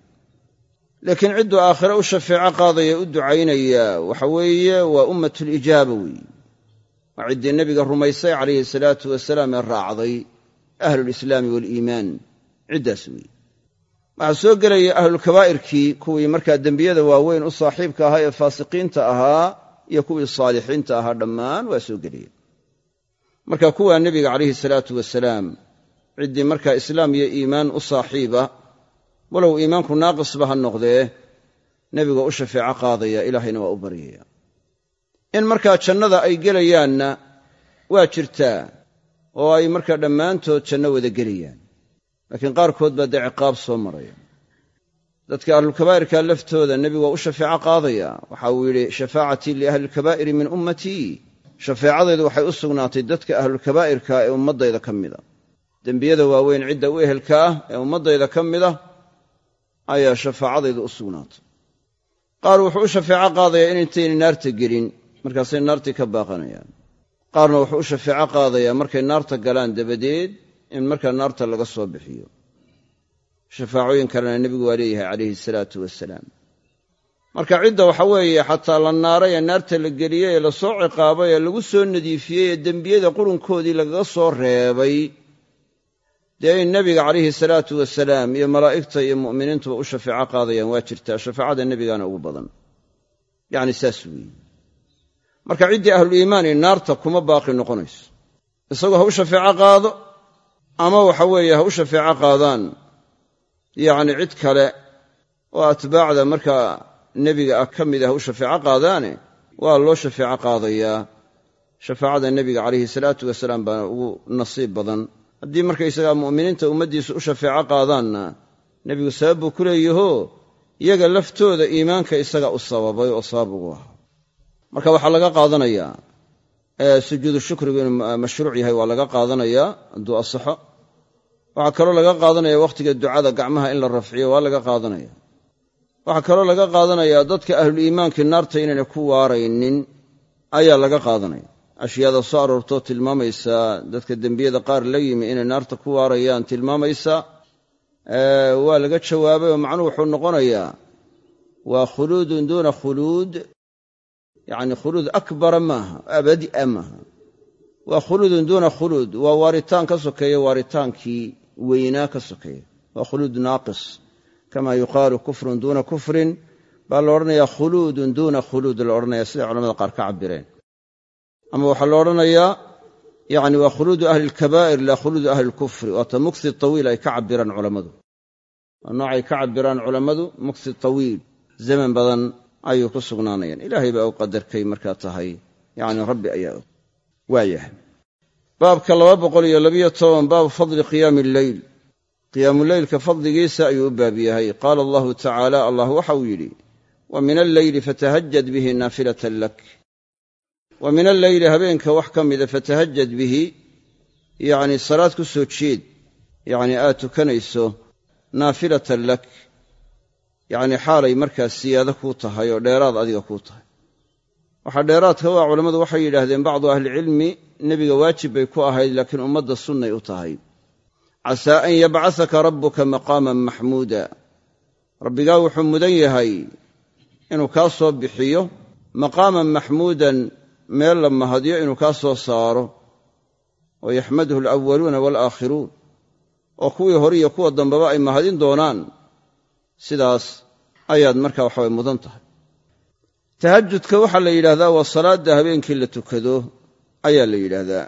laakiin cidduu aakhire u shafeeco qaadaya u ducaynaya waxa weeye waa ummatulijaaba weeye waa ciddii nebiga rumaysay calayhi salaatu wasalaam ee raacday ahlulislaami waaliimaan ciddaas weeye waxaa soo gelaya ahlulkabaa'irkii kuwii markaa dembiyada waaweyn u saaxiibka ahaa ee faasiqiinta ahaa iyo kuwii saalixiinta ahaa dhammaan waa soo gelaya. Marka kuwaa nebiga calayhi salaatu wasalaam ciddii markaa islaam iyo iimaan u saaxiiba walow iimaanku naaqisba ha noqdee nebiga u shafeeco qaadaya ilaahayna waa u baryaya. In markaa jannada ay gelayaanna waa jirtaa oo ay markaa dhammaantood janno wada gelayaan. Laakiin qaarkood baa dee ciqaab soo maraya. Dadka ahlulkabaa'irka laftooda nebigu waa u shafeeco qaadaya. Waxa uu yidhi shafaacatii liahli lkabaa'iri min ummatii. Shafeecadaydu waxay u sugnaatay dadka ahlulkabaa'irka ee ummaddayda ka mida dembiyada waaweyn cidda u ehelka ah ee ummaddayda ka mida ayaa shafaacadaydu u sugnaatay qaar wuxuu u shafeeco qaadayaa inayntaynay naarta gelin markaasay naartii ka baaqanayaan. Qaarna wuxuu u shafeeco qaadayaa markay naarta galaan dabadeed in markaa naarta laga soo bixiyo. Shafaacooyin kalena nebigu waa leeyahay calayhi salaatu wasalaam marka cidda waxa weeye xataa la naaray ee naarta la geliyey ee la soo ciqaabay ee lagu soo nadiifiyey ee dembiyada qurunkoodii lagaga soo reebay dee in nebiga calayhi salaatu wasalaam iyo malaa'igta iyo mu'miniintuba u shafeeco qaadayaan waa jirtaa. Shafaacada nebigaana ugu badan. Yacni saas weeye. Marka ciddii ahluliimaani naarta kuma baaqi noqonayso. Isagoo ha u shafeeco qaado ama waxa weeye ha u shafeeco qaadaan yacni cid kale oo atbaacda markaa nebiga ah ka mid ah ha u shafeeco qaadaane waa loo shafeeco qaadayaa. Shafaacada nebiga calayhi salaatu wasalaam baana ugu nasiib badan haddii markaysagaa mu'miniinta ummaddiisa u shafeeco qaadaanna nebigu sabab buu ku leeyahoo iyaga laftooda iimaanka isaga u sababay oo sabab ugu ahaa. Marka waxaa laga qaadanayaa sujuudu shukrigu inuu mashruuc yahay waa laga qaadanayaa hadduu asaxo waxaa kaloo laga qaadanaya wakhtiga ducada gacmaha in la rafciyo waa laga qaadanaya. Waxaa kaloo laga qaadanayaa dadka ahluliimaankii naarta inayna ku waaraynin ayaa laga qaadanaya ashyaada soo aroortoo tilmaamaysaa dadka dembiyada qaar la yimi inay naarta ku waarayaan tilmaamaysaa waa laga jawaabay oo macnuhu wuxuu noqonayaa waa khuluudun duuna khuluud yacni khuluud akbara maaha abadia maaha waa khuluudun duuna khuluud waa waaritaan ka sokeeya waaritaankii weynaa ka sokeeya. Waa khuluud naaqis kama yuqaalu kufrun duuna kufrin baa la odhanayaa khuluudun duuna khuluud la odhanaya siday culamada qaar ka cabireen ama waxaa la odhanayaa yani waa khuluudu ahli lkabaa'ir laa khuluudu ahli lkufri waata mugsi tawiil ay ka cabiraan culammadu. Waa noocay ka cabiraan culammadu mugsi tawiil zaman badan ayuu ku sugnaanayaan. Ilaahay baa u qadarkay markaa tahay yani rabbi ayaa waayahay baabka laba boqol iyo labiyo toban baabu fadli qiyaami alleyl qiyaamuleylka fadligiisa ayuu u baab yahay. Qaala allahu tacaala allah waxa uu yidhi wa min alleyli fatahajad bihi naafilatan lak wa min alleyli habeenka wax ka mida fatahajad bihi yacni salaad ku soo jeed yacni aad tukanayso naafilatan lak yacni xaalay markaas siyaado kuu tahay oo dheeraad adiga kuu tahay. Waxaa dheeraadka u ah culammadu waxay yidhaahdeen bacdu ahlicilmi nebiga waajib bay ku ahayd laakiin ummadda sunnay u tahay. Casaa an yabcasaka rabbuka maqaaman maxmuuda. Rabbigaa wuxuu mudan yahay inuu kaa soo bixiyo maqaaman maxmuudan meel la mahadyo inuu kaa soo saaro oo yaxmaduhu alawaluuna waalaakhiruun oo kuwii hore iyo kuwa dambeba ay mahadin doonaan sidaas ayaad markaa waxaway mudan tahay. Tahajudka waxaa la yidhaahdaa waa salaadda habeenkii la tukado ayaa la yidhaahdaa.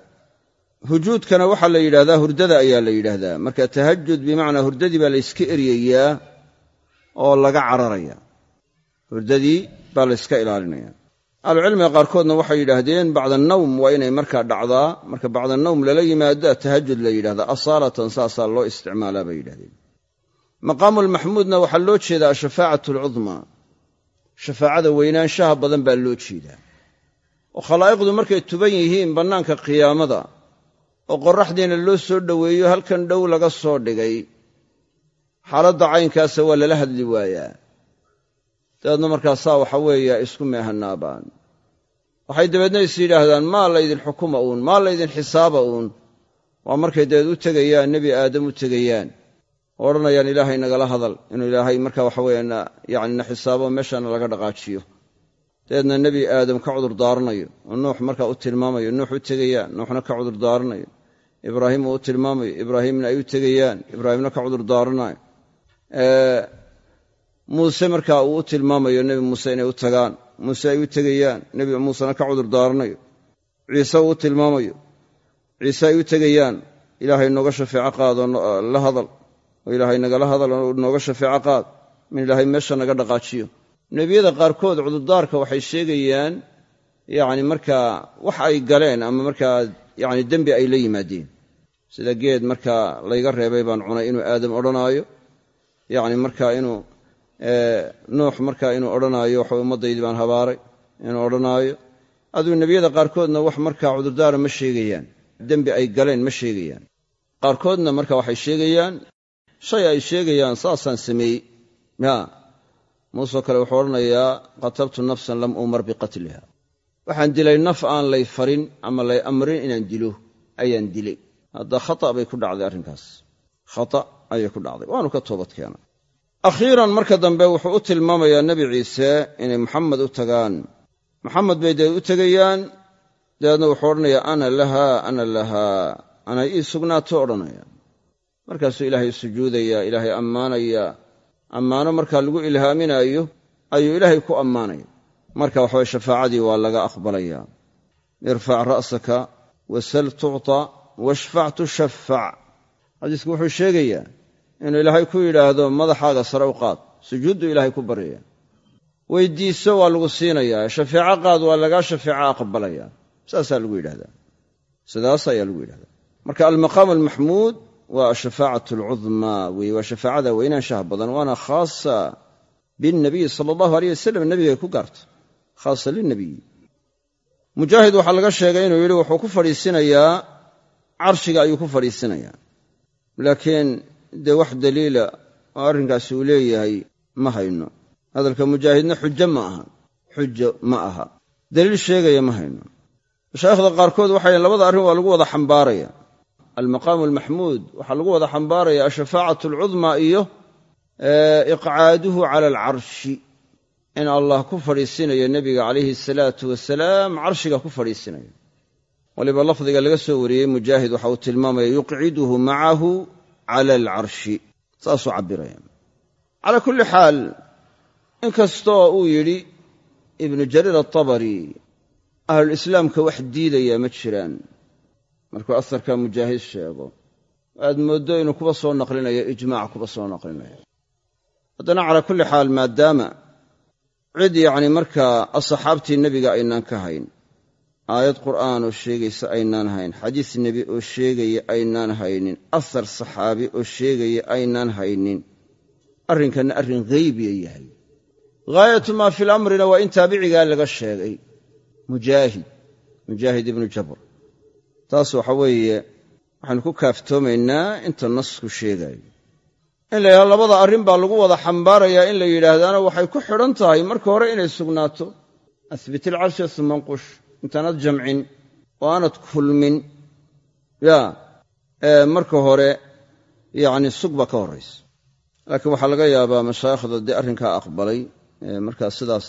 Hujuudkana waxaa la yidhahdaa hurdada ayaa la yidhaahdaa. Marka tahajud bimacnaa hurdadii baa la yska eryayaa oo laga cararaya hurdadii baa la yska ilaalinaya ahlucilmiga qaarkoodna waxay yidhaahdeen bacda nawm waa inay markaa dhacdaa marka bacda nawm lala yimaada tahajud la yidhahdaa asaalatan saasaa loo isticmaalaa bay yidhahdeen maqaamulmaxmuudna waxaa loo jeedaa ashafaacatu alcudmaa shafaacada weynaanshaha badan baa loo jeedaa. Oo khalaa'iqdu markay tuban yihiin bannaanka qiyaamada oo qorraxdiina loo soo dhoweeyo halkan dhow laga soo dhigay. Xaaladda caynkaasa waa lala hadli waayaa dabeedna markaasaa waxa weeye isku meehanaabaan. Waxay dabeedna is yidhaahdaan maa laydin xukuma uun? Maa laydin xisaaba uun? Waa markay dabeed u tegayaan nebi aadam u tegayaan. Odhanayaan ilaahay nagala hadal. Inuu ilaahay marka waxa weeye yani na xisaabo meeshaana laga dhaqaajiyo. Dabeedna nebi aadam ka cudur daaranayo oo nuux markaa u tilmaamayo nuux u tegayaan nuuxna ka cudur daaranayo ibraahim uu u tilmaamayo ibraahimna ay u tegayaan ibraahimna ka cudur daaranayo muuse markaa uu u tilmaamayo nebi muuse inay u tagaan muuse ay u tegayaan nebi muusena ka cudur daaranayo. Ciise uu u tilmaamayo ciise ay u tegayaan ilaahay nooga shafeeco qaadoo la hadal oo ilaahay nagala hadal oo nooga shafeeco qaad min ilaahay meesha naga dhaqaajiyo. Nebiyada qaarkood cudurdaarka waxay sheegayaan yacni markaa wax ay galeen ama markaa yacni dembi ay la yimaadeen. Sida geed markaa layga reebay baan cunay inuu aadam odhanaayo yacni markaa inuu nuux markaa inuu odhanaayo waxa ummaddaydii baan habaaray inuu odhanaayo. Aduu nebiyada qaarkoodna wax markaa cudurdaara ma sheegayaan. Dembi ay galeen ma sheegayaan. Qaarkoodna marka waxay sheegayaan shay ay sheegayaan saasaan sameeyey. Ya muuseo kale wuxuu odhanayaa qataltu nafsan lam umar biqatliha. Waxaan dilay naf aan lay farin ama lay amrin inaan dilo ayaan dilay. Hadda khata bay ku dhacday arrinkaas. Khata ayay ku dhacday. Waanu ka toobad keenay akhiiran marka dambe wuxuu u tilmaamayaa nebi ciise inay maxamed u tagaan. Maxamed bay dee u tegayaan dabeedna wuxuu odhanayaa ana lahaa ana lahaa anay ii sugnaato odhanaya markaasuu ilaahay sujuudayaa ilaahay ammaanayaa. Ammaano markaa lagu ilhaaminaayo ayuu ilaahay ku ammaanaya marka waxaway shafaacadii waa laga aqbalayaa irfac ra'saka wasal tucta washfac tushafac xadiisku wuxuu sheegayaa inuu ilaahay ku yidhaahdo madaxaaga sare u qaad. Sujuuddu ilaahay ku baryaya weydiiso waa lagu siinayaa. Shafeeco qaad waa lagaa shafeeco aqbalaya. Saasaa lagu yidhahdaa sidaas ayaa lagu yidhahdaa marka almaqaam almaxmuud waa ashafaacat alcudmaa weye waa shafaacada weynaanshaha badan waana khaasa binnabiyi sala allahu aleyh wasalam nebigay ku gaarta khaasa lilnabiyi mujaahid waxaa laga sheegay inuu yidhi wuxuu ku fadhiisinayaa carshiga ayuu ku fadhiisinayaa. Laakiin dee wax daliila oo arrinkaasi uu leeyahay ma hayno. Hadalka mujaahidna xujo ma aha xujo ma aha. Daliil sheegaya ma hayno. Mashaayikhda qaarkood waxay labada arrin waa lagu wada xambaaraya. Almaqaamu almaxmuud waxaa lagu wada xambaaraya ashafaacatu alcudmaa iyo iqcaaduhu cala alcarshi. In allah ku fadhiisinayo nebiga calayhi asalaatu wasalaam carshiga ku fadhiisinayo. Waliba lafdiga laga soo wariyey mujaahid waxa uu tilmaamaya yuqciduhu macahu cala alcarshi saasuu cabbiraya calaa kulli xaal inkastoo uu yidhi ibnu jariir atabari ahlulislaamka wax diidaya ma jiraan markuu asarka mujaahid sheego aad mooddo inuu kuba soo naqlinayo ijmaac kuba soo naqlinayo haddana calaa kulli xaal maadaama cid yacni markaa asxaabtii nebiga aynaan ka hayn aayad qur'aan oo sheegaysa aynaan hayn. Xadiis nebi oo sheegaya aynaan haynin. Asar saxaabi oo sheegaya aynaan haynin. Arrinkanna arrin haybiya yahay. Ghaayatu maa fi lamrina waa in taabicigaa laga sheegay. Mujaahid. Mujaahid ibnu jabr. Taas waxa weeye waxaynu ku kaaftoomaynaa inta nasku sheegaayo in la yidhahdo labada arrin baa lagu wada xambaarayaa in la yidhaahdaana waxay ku xidhan tahay marka hore inay sugnaato. Uma nqush intaanad jamcin oo aanad kulmin ya marka hore yacni sugba ka horraysa. Laakiin waxaa laga yaabaa mashaayikhda dee arrinkaa aqbalay markaa sidaas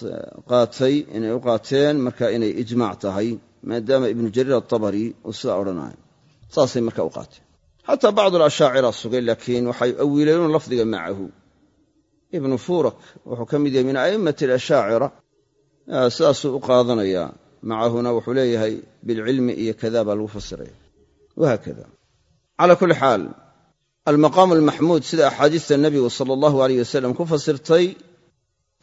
qaatay inay u qaateen marka inay ijmaac tahay maadaama ibnu jariir atabari uu sidaa odhanayo saasay marka u qaateen. Xataa bacdu alashaacira sugay laakiin waxay awiileeyuun lafdiga macahu. Ibnu furak wuxuu ka mid yahay min a'immati alashaacira sidaasuu u qaadanayaa macahuna wuxuu leeyahay bilcilmi iyo kada baa lagu fasiraya wahaakada calaa kulli xaal almaqaamu almaxmuud sida axaadiista nebigu sala allahu aleyh wasalam ku fasirtay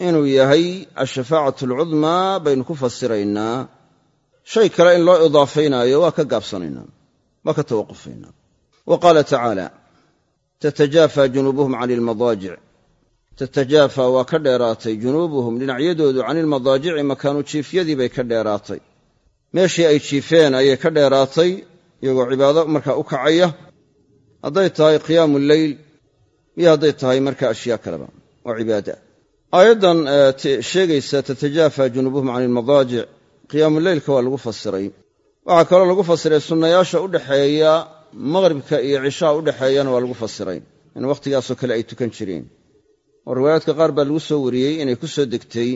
inuu yahay ashafaacatu alcudmaa baynu ku fasiraynaa shay kale in loo idaafaynaayo waa ka gaabsanaynaa waa ka tawaqufaynaa wa qaala tacaala tatajaafa junuubuhum cani ilmadaajic tatajaafa waa ka dheeraatay junuubuhum dhinacyadoodu cani ilmadaajici makaanu jiifyadii bay ka dheeraatay meeshii ay jiifeen ayay ka dheeraatay iyagoo cibaado markaa u kacaya hadday tahay qiyaamu leyl iyo hadday tahay marka ashyaa kaleba oo cibaada aayaddan sheegaysa tatajaafa junuubuhum cani ilmadaajic qiyaamuleylka waa lagu fasiray waxaa kaloo lagu fasiray sunnayaasha u dhexeeya maqhribka iyo cishaa u dhexeeyana waa lagu fasiray in wakhtigaasoo kale ay tukan jireen oo riwaayaadka qaar baa lagu soo wariyey inay ku soo degtay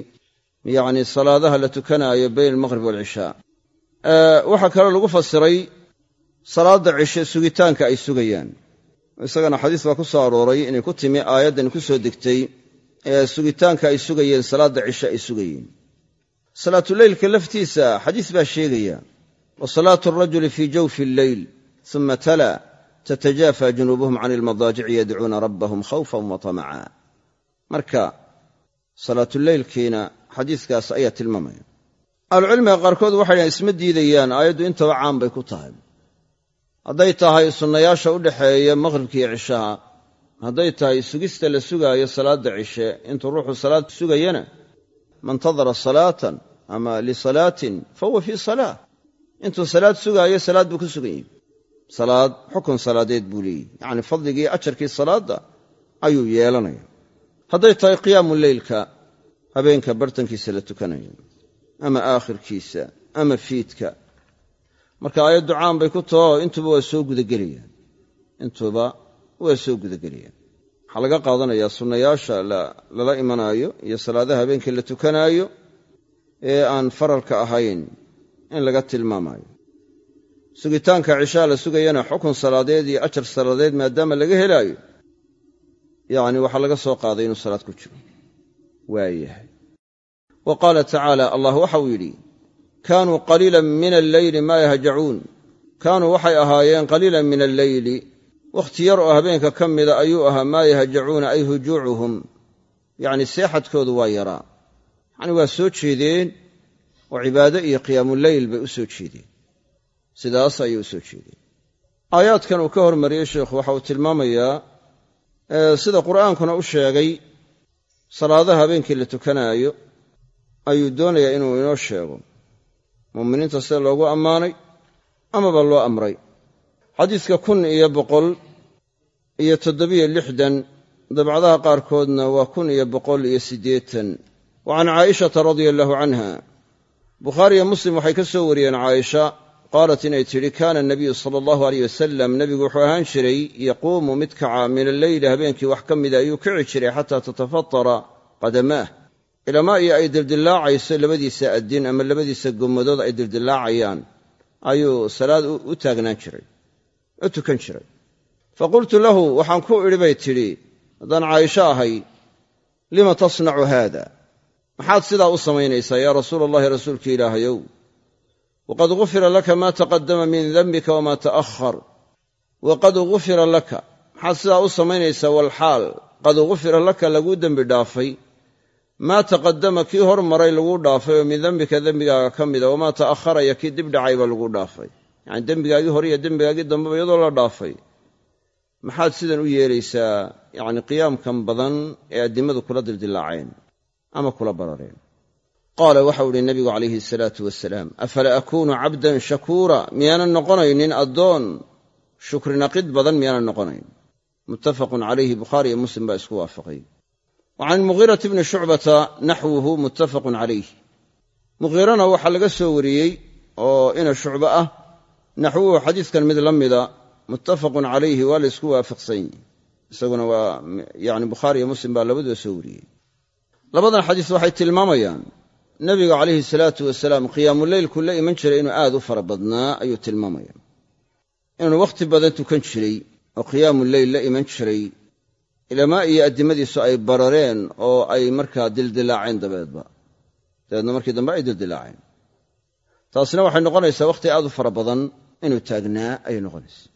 yacni salaadaha la tukanaayo bayna almaqhrib waalcishaa waxaa kaloo lagu fasiray salaadda cishe sugitaanka ay sugayaan. Isagana xadiis baa ku soo arooray inay ku timi aayaddan ku soo degtay ee sugitaanka ay sugayeen salaadda cishe ay sugayeen. Salaatuleylka laftiisa xadiis baa sheegaya wa salaatu alrajuli fii jawfi alleyl uma tala tatajaafa junuubuhum cani ilmadaajici yadcuuna rabbahum khawfan wa tamaca marka salaatuleylkiina xadiiskaas ayaa tilmaamaya. Ahlucilmiga qaarkood waxay dhahen isma diidayaan aayaddu intaba caan bay ku tahay. Hadday tahay sunnayaasha u dhexeeya maqhribkiiyo cishaha hadday tahay sugista la sugaayo salaadda cishe intuu ruuxu salaad sugayana mantadara salaatan ama lisalaatin fahuwa fii salaa intuu salaad sugaayo salaad buu ku sugan yahi salaad xukun salaadeed buu leeyihi yacni fadligii ajarkii salaadda ayuu yeelanaya hadday tahay qiyaamu leylka habeenka bartankiisa la tukanayo ama aakhirkiisa ama fiidka. Marka aayaddu caan bay ku taho intuba waa soo gudagelayaan intuba waa soo gudagelayaan waxaa laga qaadanayaa sunnayaasha lala imanaayo iyo salaadaha habeenkii la tukanaayo ee aan faralka ahayn in laga tilmaamaayo. Sugitaanka cishaa la sugayana xukun salaadeed iyo ajar salaadeed maadaama laga helaayo yacni waxaa laga soo qaaday inuu salaad ku jiro. Waayahay. Wa qaala tacaala allah waxau yidhi kaanuu qaliilan min alleyli maa yahjacuun. Kaanuu waxay ahaayeen qaliilan min alleyli wakhti yar oo habeenka ka mida ayuu ahaa maa yahjacuuna ay hujuucuhum. Yacni seexadkoodu waa yaraa. Yacni waa soo jeedeen oo cibaado iyo qiyaamuleyl bay u soo jeedeen. Sidaas ayay u soo jeedeen. Aayaadkan uu ka hormariyey sheikhu waxa uu tilmaamayaa sida qur'aankuna u sheegay salaadaha habeenkii la tukanaayo ayuu doonayaa inuu inoo sheego. Muuminiinta sida loogu ammaanay amaba loo amray. Xadiiska kun iyo boqol iyo toddobiyo lixdan dabcadaha qaarkoodna waa kun iyo boqol iyo siddeetan. Wa can caa'ishata radia allahu canha bukhaariyo muslim waxay ka soo wariyeen caaisha qaalat inay tidhi kaana nabiyu sala allahu aleyh wasalam nebigu wuxuu ahaan jiray yaquumu mid kaca min alleyli habeenkii wax ka mida ayuu kici jiray xataa tatafatara qadamaah. Ilamaa iyo ay dildillaacayso labadiisa addin ama labadiisa gommadood ay dildillaacayaan ayuu salaad u taagnaan jiray u tukan jiray. Fa qultu lahu waxaan ku idhi bay tidhi haddaan caaisho ahay lima tasnacu haada? Maxaad sidaa u samaynaysaa yaa rasuula allahi rasuulka ilaahayow waqad gufira laka maa taqadama min dembika wamaa ta'ahar waqad gufira laka maxaad sidaa u samaynaysaa walxaal qad gufira laka laguu dembi dhaafay. maa taqadama kii hor maray laguu dhaafay oo min dembika dembigaaga ka mida wamaa ta'aharaya kii dib dhacayba laguu dhaafay. yacani dembigaagii hore iyo dembigaagii dambeba iyadoo la dhaafay. maxaad sidan u yeelaysaa yacni qiyaamkan badan ee addimadu kula dildillaaceen ama kula barareen qaala waxau idhi nebigu calayhi asalaatu wasalaam afala akuunu cabdan shakuura? Miyaanan noqonaynin addoon? Shukrinaqid badan miyaanan noqonayn. Muttafaqun calayhi bukhaari iyo muslim baa isku waafaqay. Wa can mugiirati bni shucbata naxwuhu muttafaqun calayh. Mugiirana waxaa laga soo wariyey oo ina shucbo ah naxwuhu xadiidkan mid la mida muttafaqun calayhi waa la isku waafaqsan yihi isaguna waa yani bukhaari iyo muslim baa labaduba soo wariyey. Labadan xadiis waxay tilmaamayaan nebiga calayhi salaatu wasalaam qiyaamuleylku la iman jiray inuu aad u fara badnaa ayuu tilmaamaya. Inuu wakhti badan tukan jiray oo qiyaamuleyl la iman jiray ilamaa iyo addimadiisu ay barareen oo ay markaa dildilaaceen dabeedba. Dabeedna markii dambe ay dildilaaceen. Taasina waxay noqonaysaa wakhti aad u fara badan inuu taagnaa ayay noqonaysaa.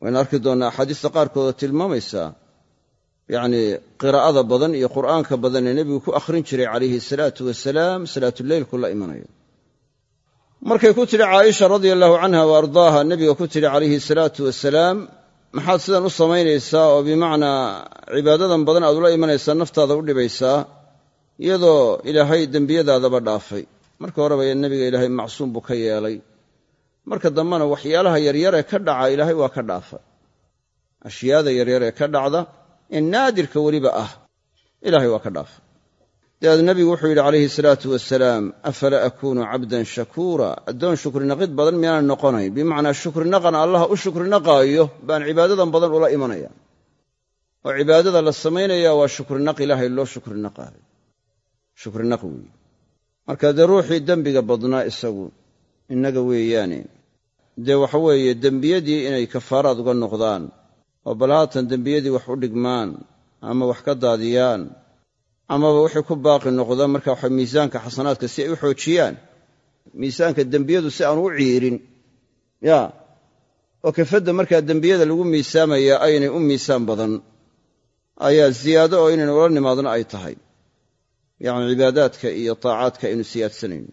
Waynu arki doonnaa axaadiista qaarkoodoo tilmaamaysaa yacnii qiraa'ada badan iyo qur'aanka badan ee nebigu ku akhrin jiray calayhi salaatu wasalaam salaatuleylku la imanayo. Markay ku tidhi caaisha radia allahu canha wa ardaaha nebiga ku tidhi calayhi salaatu wasalaam maxaad sidan u samaynaysaa oo bimacnaa cibaadadan badan aad ula imanaysaa naftaada u dhibaysaa iyadoo ilaahay dembiyadaadaba dhaafay. Marka horeba nebiga ilaahay macsuum buu ka yeelay. Marka dambena waxyaalaha yaryaree ka dhaca ilaahay waa ka dhaafay. Ashyaada yaryaree ka dhacda ee naadirka weliba ah. Ilaahay waa ka dhaafay dabeed nebigu wuxuu yidhi calayhi salaatu wasalaam afala akuunu cabdan shakuura? Addoon shukrinaqid badan miyaanan noqonayn bimacnaa shukrinaqan allaha u shukrinaqaayo baan cibaadadan badan ula imanaya oo cibaadada la samaynaya waa shukrinaq ilaahay loo shukrinaqaayo. Shukrinaq weeye marka dee ruuxii dembiga badnaa isagu innaga weeyaane. Dee waxa weeye dembiyadii inay kafaaraad uga noqdaan oo bal haatan dembiyadii wax u dhigmaan ama wax ka daadiyaan amaba wixii ku baaqi noqda marka waxa miisaanka xasanaadka si ay u xoojiyaan miisaanka dembiyadu si aanu u ciirin. Ya oo kafadda markaa dembiyada lagu miisaamaya aynay u miisaan badan ayaa ziyaado oo inaynu ula nimaadno ay tahay. Yacni cibaadaadka iyo taacaadka aynu siyaadsanayno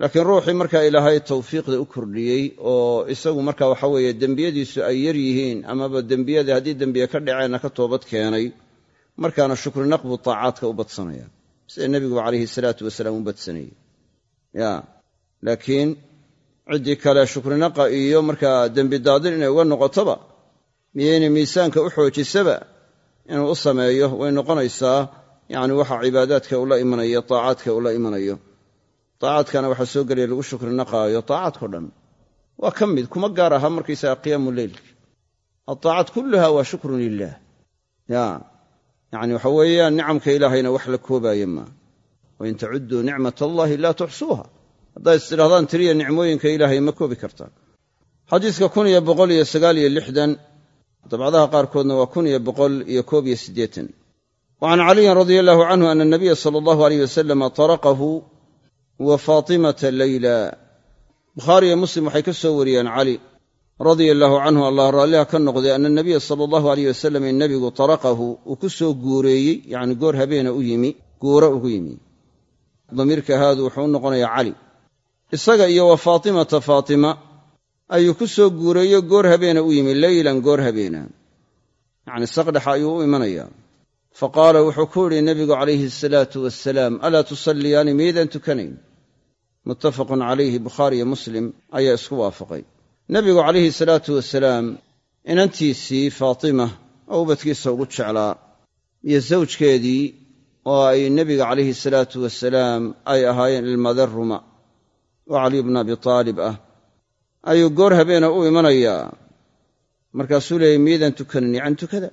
laakiin ruuxii markaa ilaahay tawfiiqda u kordhiyey oo isagu marka waxa weeye dembiyadiisu ay yar yihiin amaba dembiyadii haddii dembiye ka dhaceenna ka toobad keenay markaana shukrinaq buu taacaadka u badsanaya sida nebiguba calayhi salaatu wasalaam u badsanayey. Ya laakiin ciddii kale shukrinaqa iyo markaa dembi daadin inay uga noqotoba miyaynay miisaanka u xoojisaba inuu u sameeyo way noqonaysaa yacni waxa cibaadaadka ula imanayo taacaadka ula imanayo taacaadkana waxaa soo gelaya lagu shukrinaqaayo taacaadkao dhan. Waa ka mid kuma gaar aha markaysaga qiyaamu leylka altaacaat kulluha waa shukrun lilah ya yacni waxa weeyaan nicamka ilaahayna wax la koobaaye maa wain tacudduu nicmat allahi laa tuxsuuha. Haddaad istidhahdaan tiriya nicmooyinka ilaahay ma koobi kartaan xadiiska kun iyo boqol iyo sagaal iyo lixdan dabcadaha qaarkoodna waa kun iyo boqol iyo koob iyo siddeetan. Wa can caliyin radia allahu canhu ana nabiya sala allahu aleyh wasalama taraqahu wa faatimata leyla bukhaari iyo muslim waxay ka soo wariyeen cali radia allaahu canhu allah raalliha ka noqday ana nabiya sala allahu aleyh wasalam in nebigu taraqahu uu ku soo guureeyey yacni goor habeena u yimi guura ugu yimi. Damiirka haadu wuxuu u noqonayaa cali. Isaga iyo wa faatimata faatima ayuu ku soo guureeyo goor habeena u yimi leylan goor habeena yacni saqdhexa ayuu u imanayaa faqaala wuxuu ku yidhi nebigu calayhi asalaatu wasalaam alaa tusalliyaani miydaan tukanayn muttafaqun calayhi bukhaariyo muslim ayaa isku waafaqay. Nebigu calayhi salaatu wasalaam inantiisii faatima oo ubadkiisa ugu jeclaa iyo sawjkeedii oo ay nebiga calayhi salaatu wasalaam ay ahaayeen ilmadarruma oo caliy bna abi taalib ah ayuu goor habeena u imanayaa. Markaasuu leeyay miidaan tukanin yacan tukada.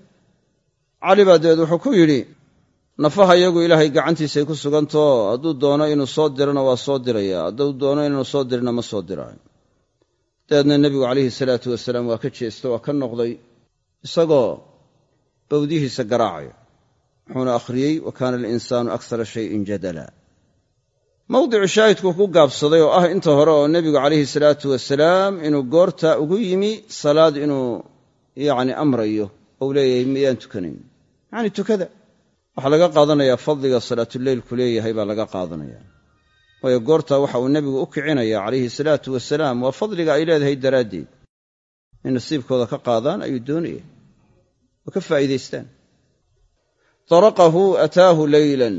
Cali baa dabeed wuxuu ku yidhi nafaha iyagu ilaahay gacantiisay ku sugantao hadduu doono inuu soo dirana waa soo diraya hadduu doono inaanu soo dirina ma soo diraayo. Dabeedna nebigu calayhi salaatu wasalaam waa ka jeesta waa ka noqday isagoo bawdihiisa garaacaya. Wuxuuna akhriyey wa kaana alinsaanu akara shayin jadala. Mawdicu shaahidkuu ku gaabsaday oo ah inta hore oo nebigu calayhi salaatu wasalaam inuu goorta ugu yimi salaad inuu yacni amrayo. Ou leeyahay miyaan tukanayn yacni tukada waxaa laga qaadanayaa fadliga salaatuleylku leeyahay baa laga qaadanaya. Waayo goortaa waxa uu nebigu u kicinaya calayhi salaatu wasalaam waa fadliga ay leedahay daraaddeed. In nasiibkooda ka qaadaan ayuu doonaya. Oo ka faa'iidaystaan. Taraqahu ataahu leylan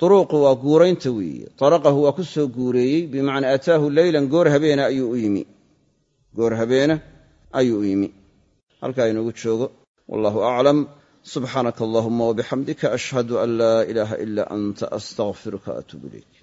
turuuqu waa guuraynta weeye. Taraqahu waa ku soo guureeyey. Bimacnaa ataahu leylan goor habeena ayuu u yimi. Goor habeena ayuu u yimi. Halkaa inoogu joogo. Wallahu aclam subxaanaka allahuma wabixamdika ashhadu an laa ilaaha ila anta astaqfiruka atuub ilayk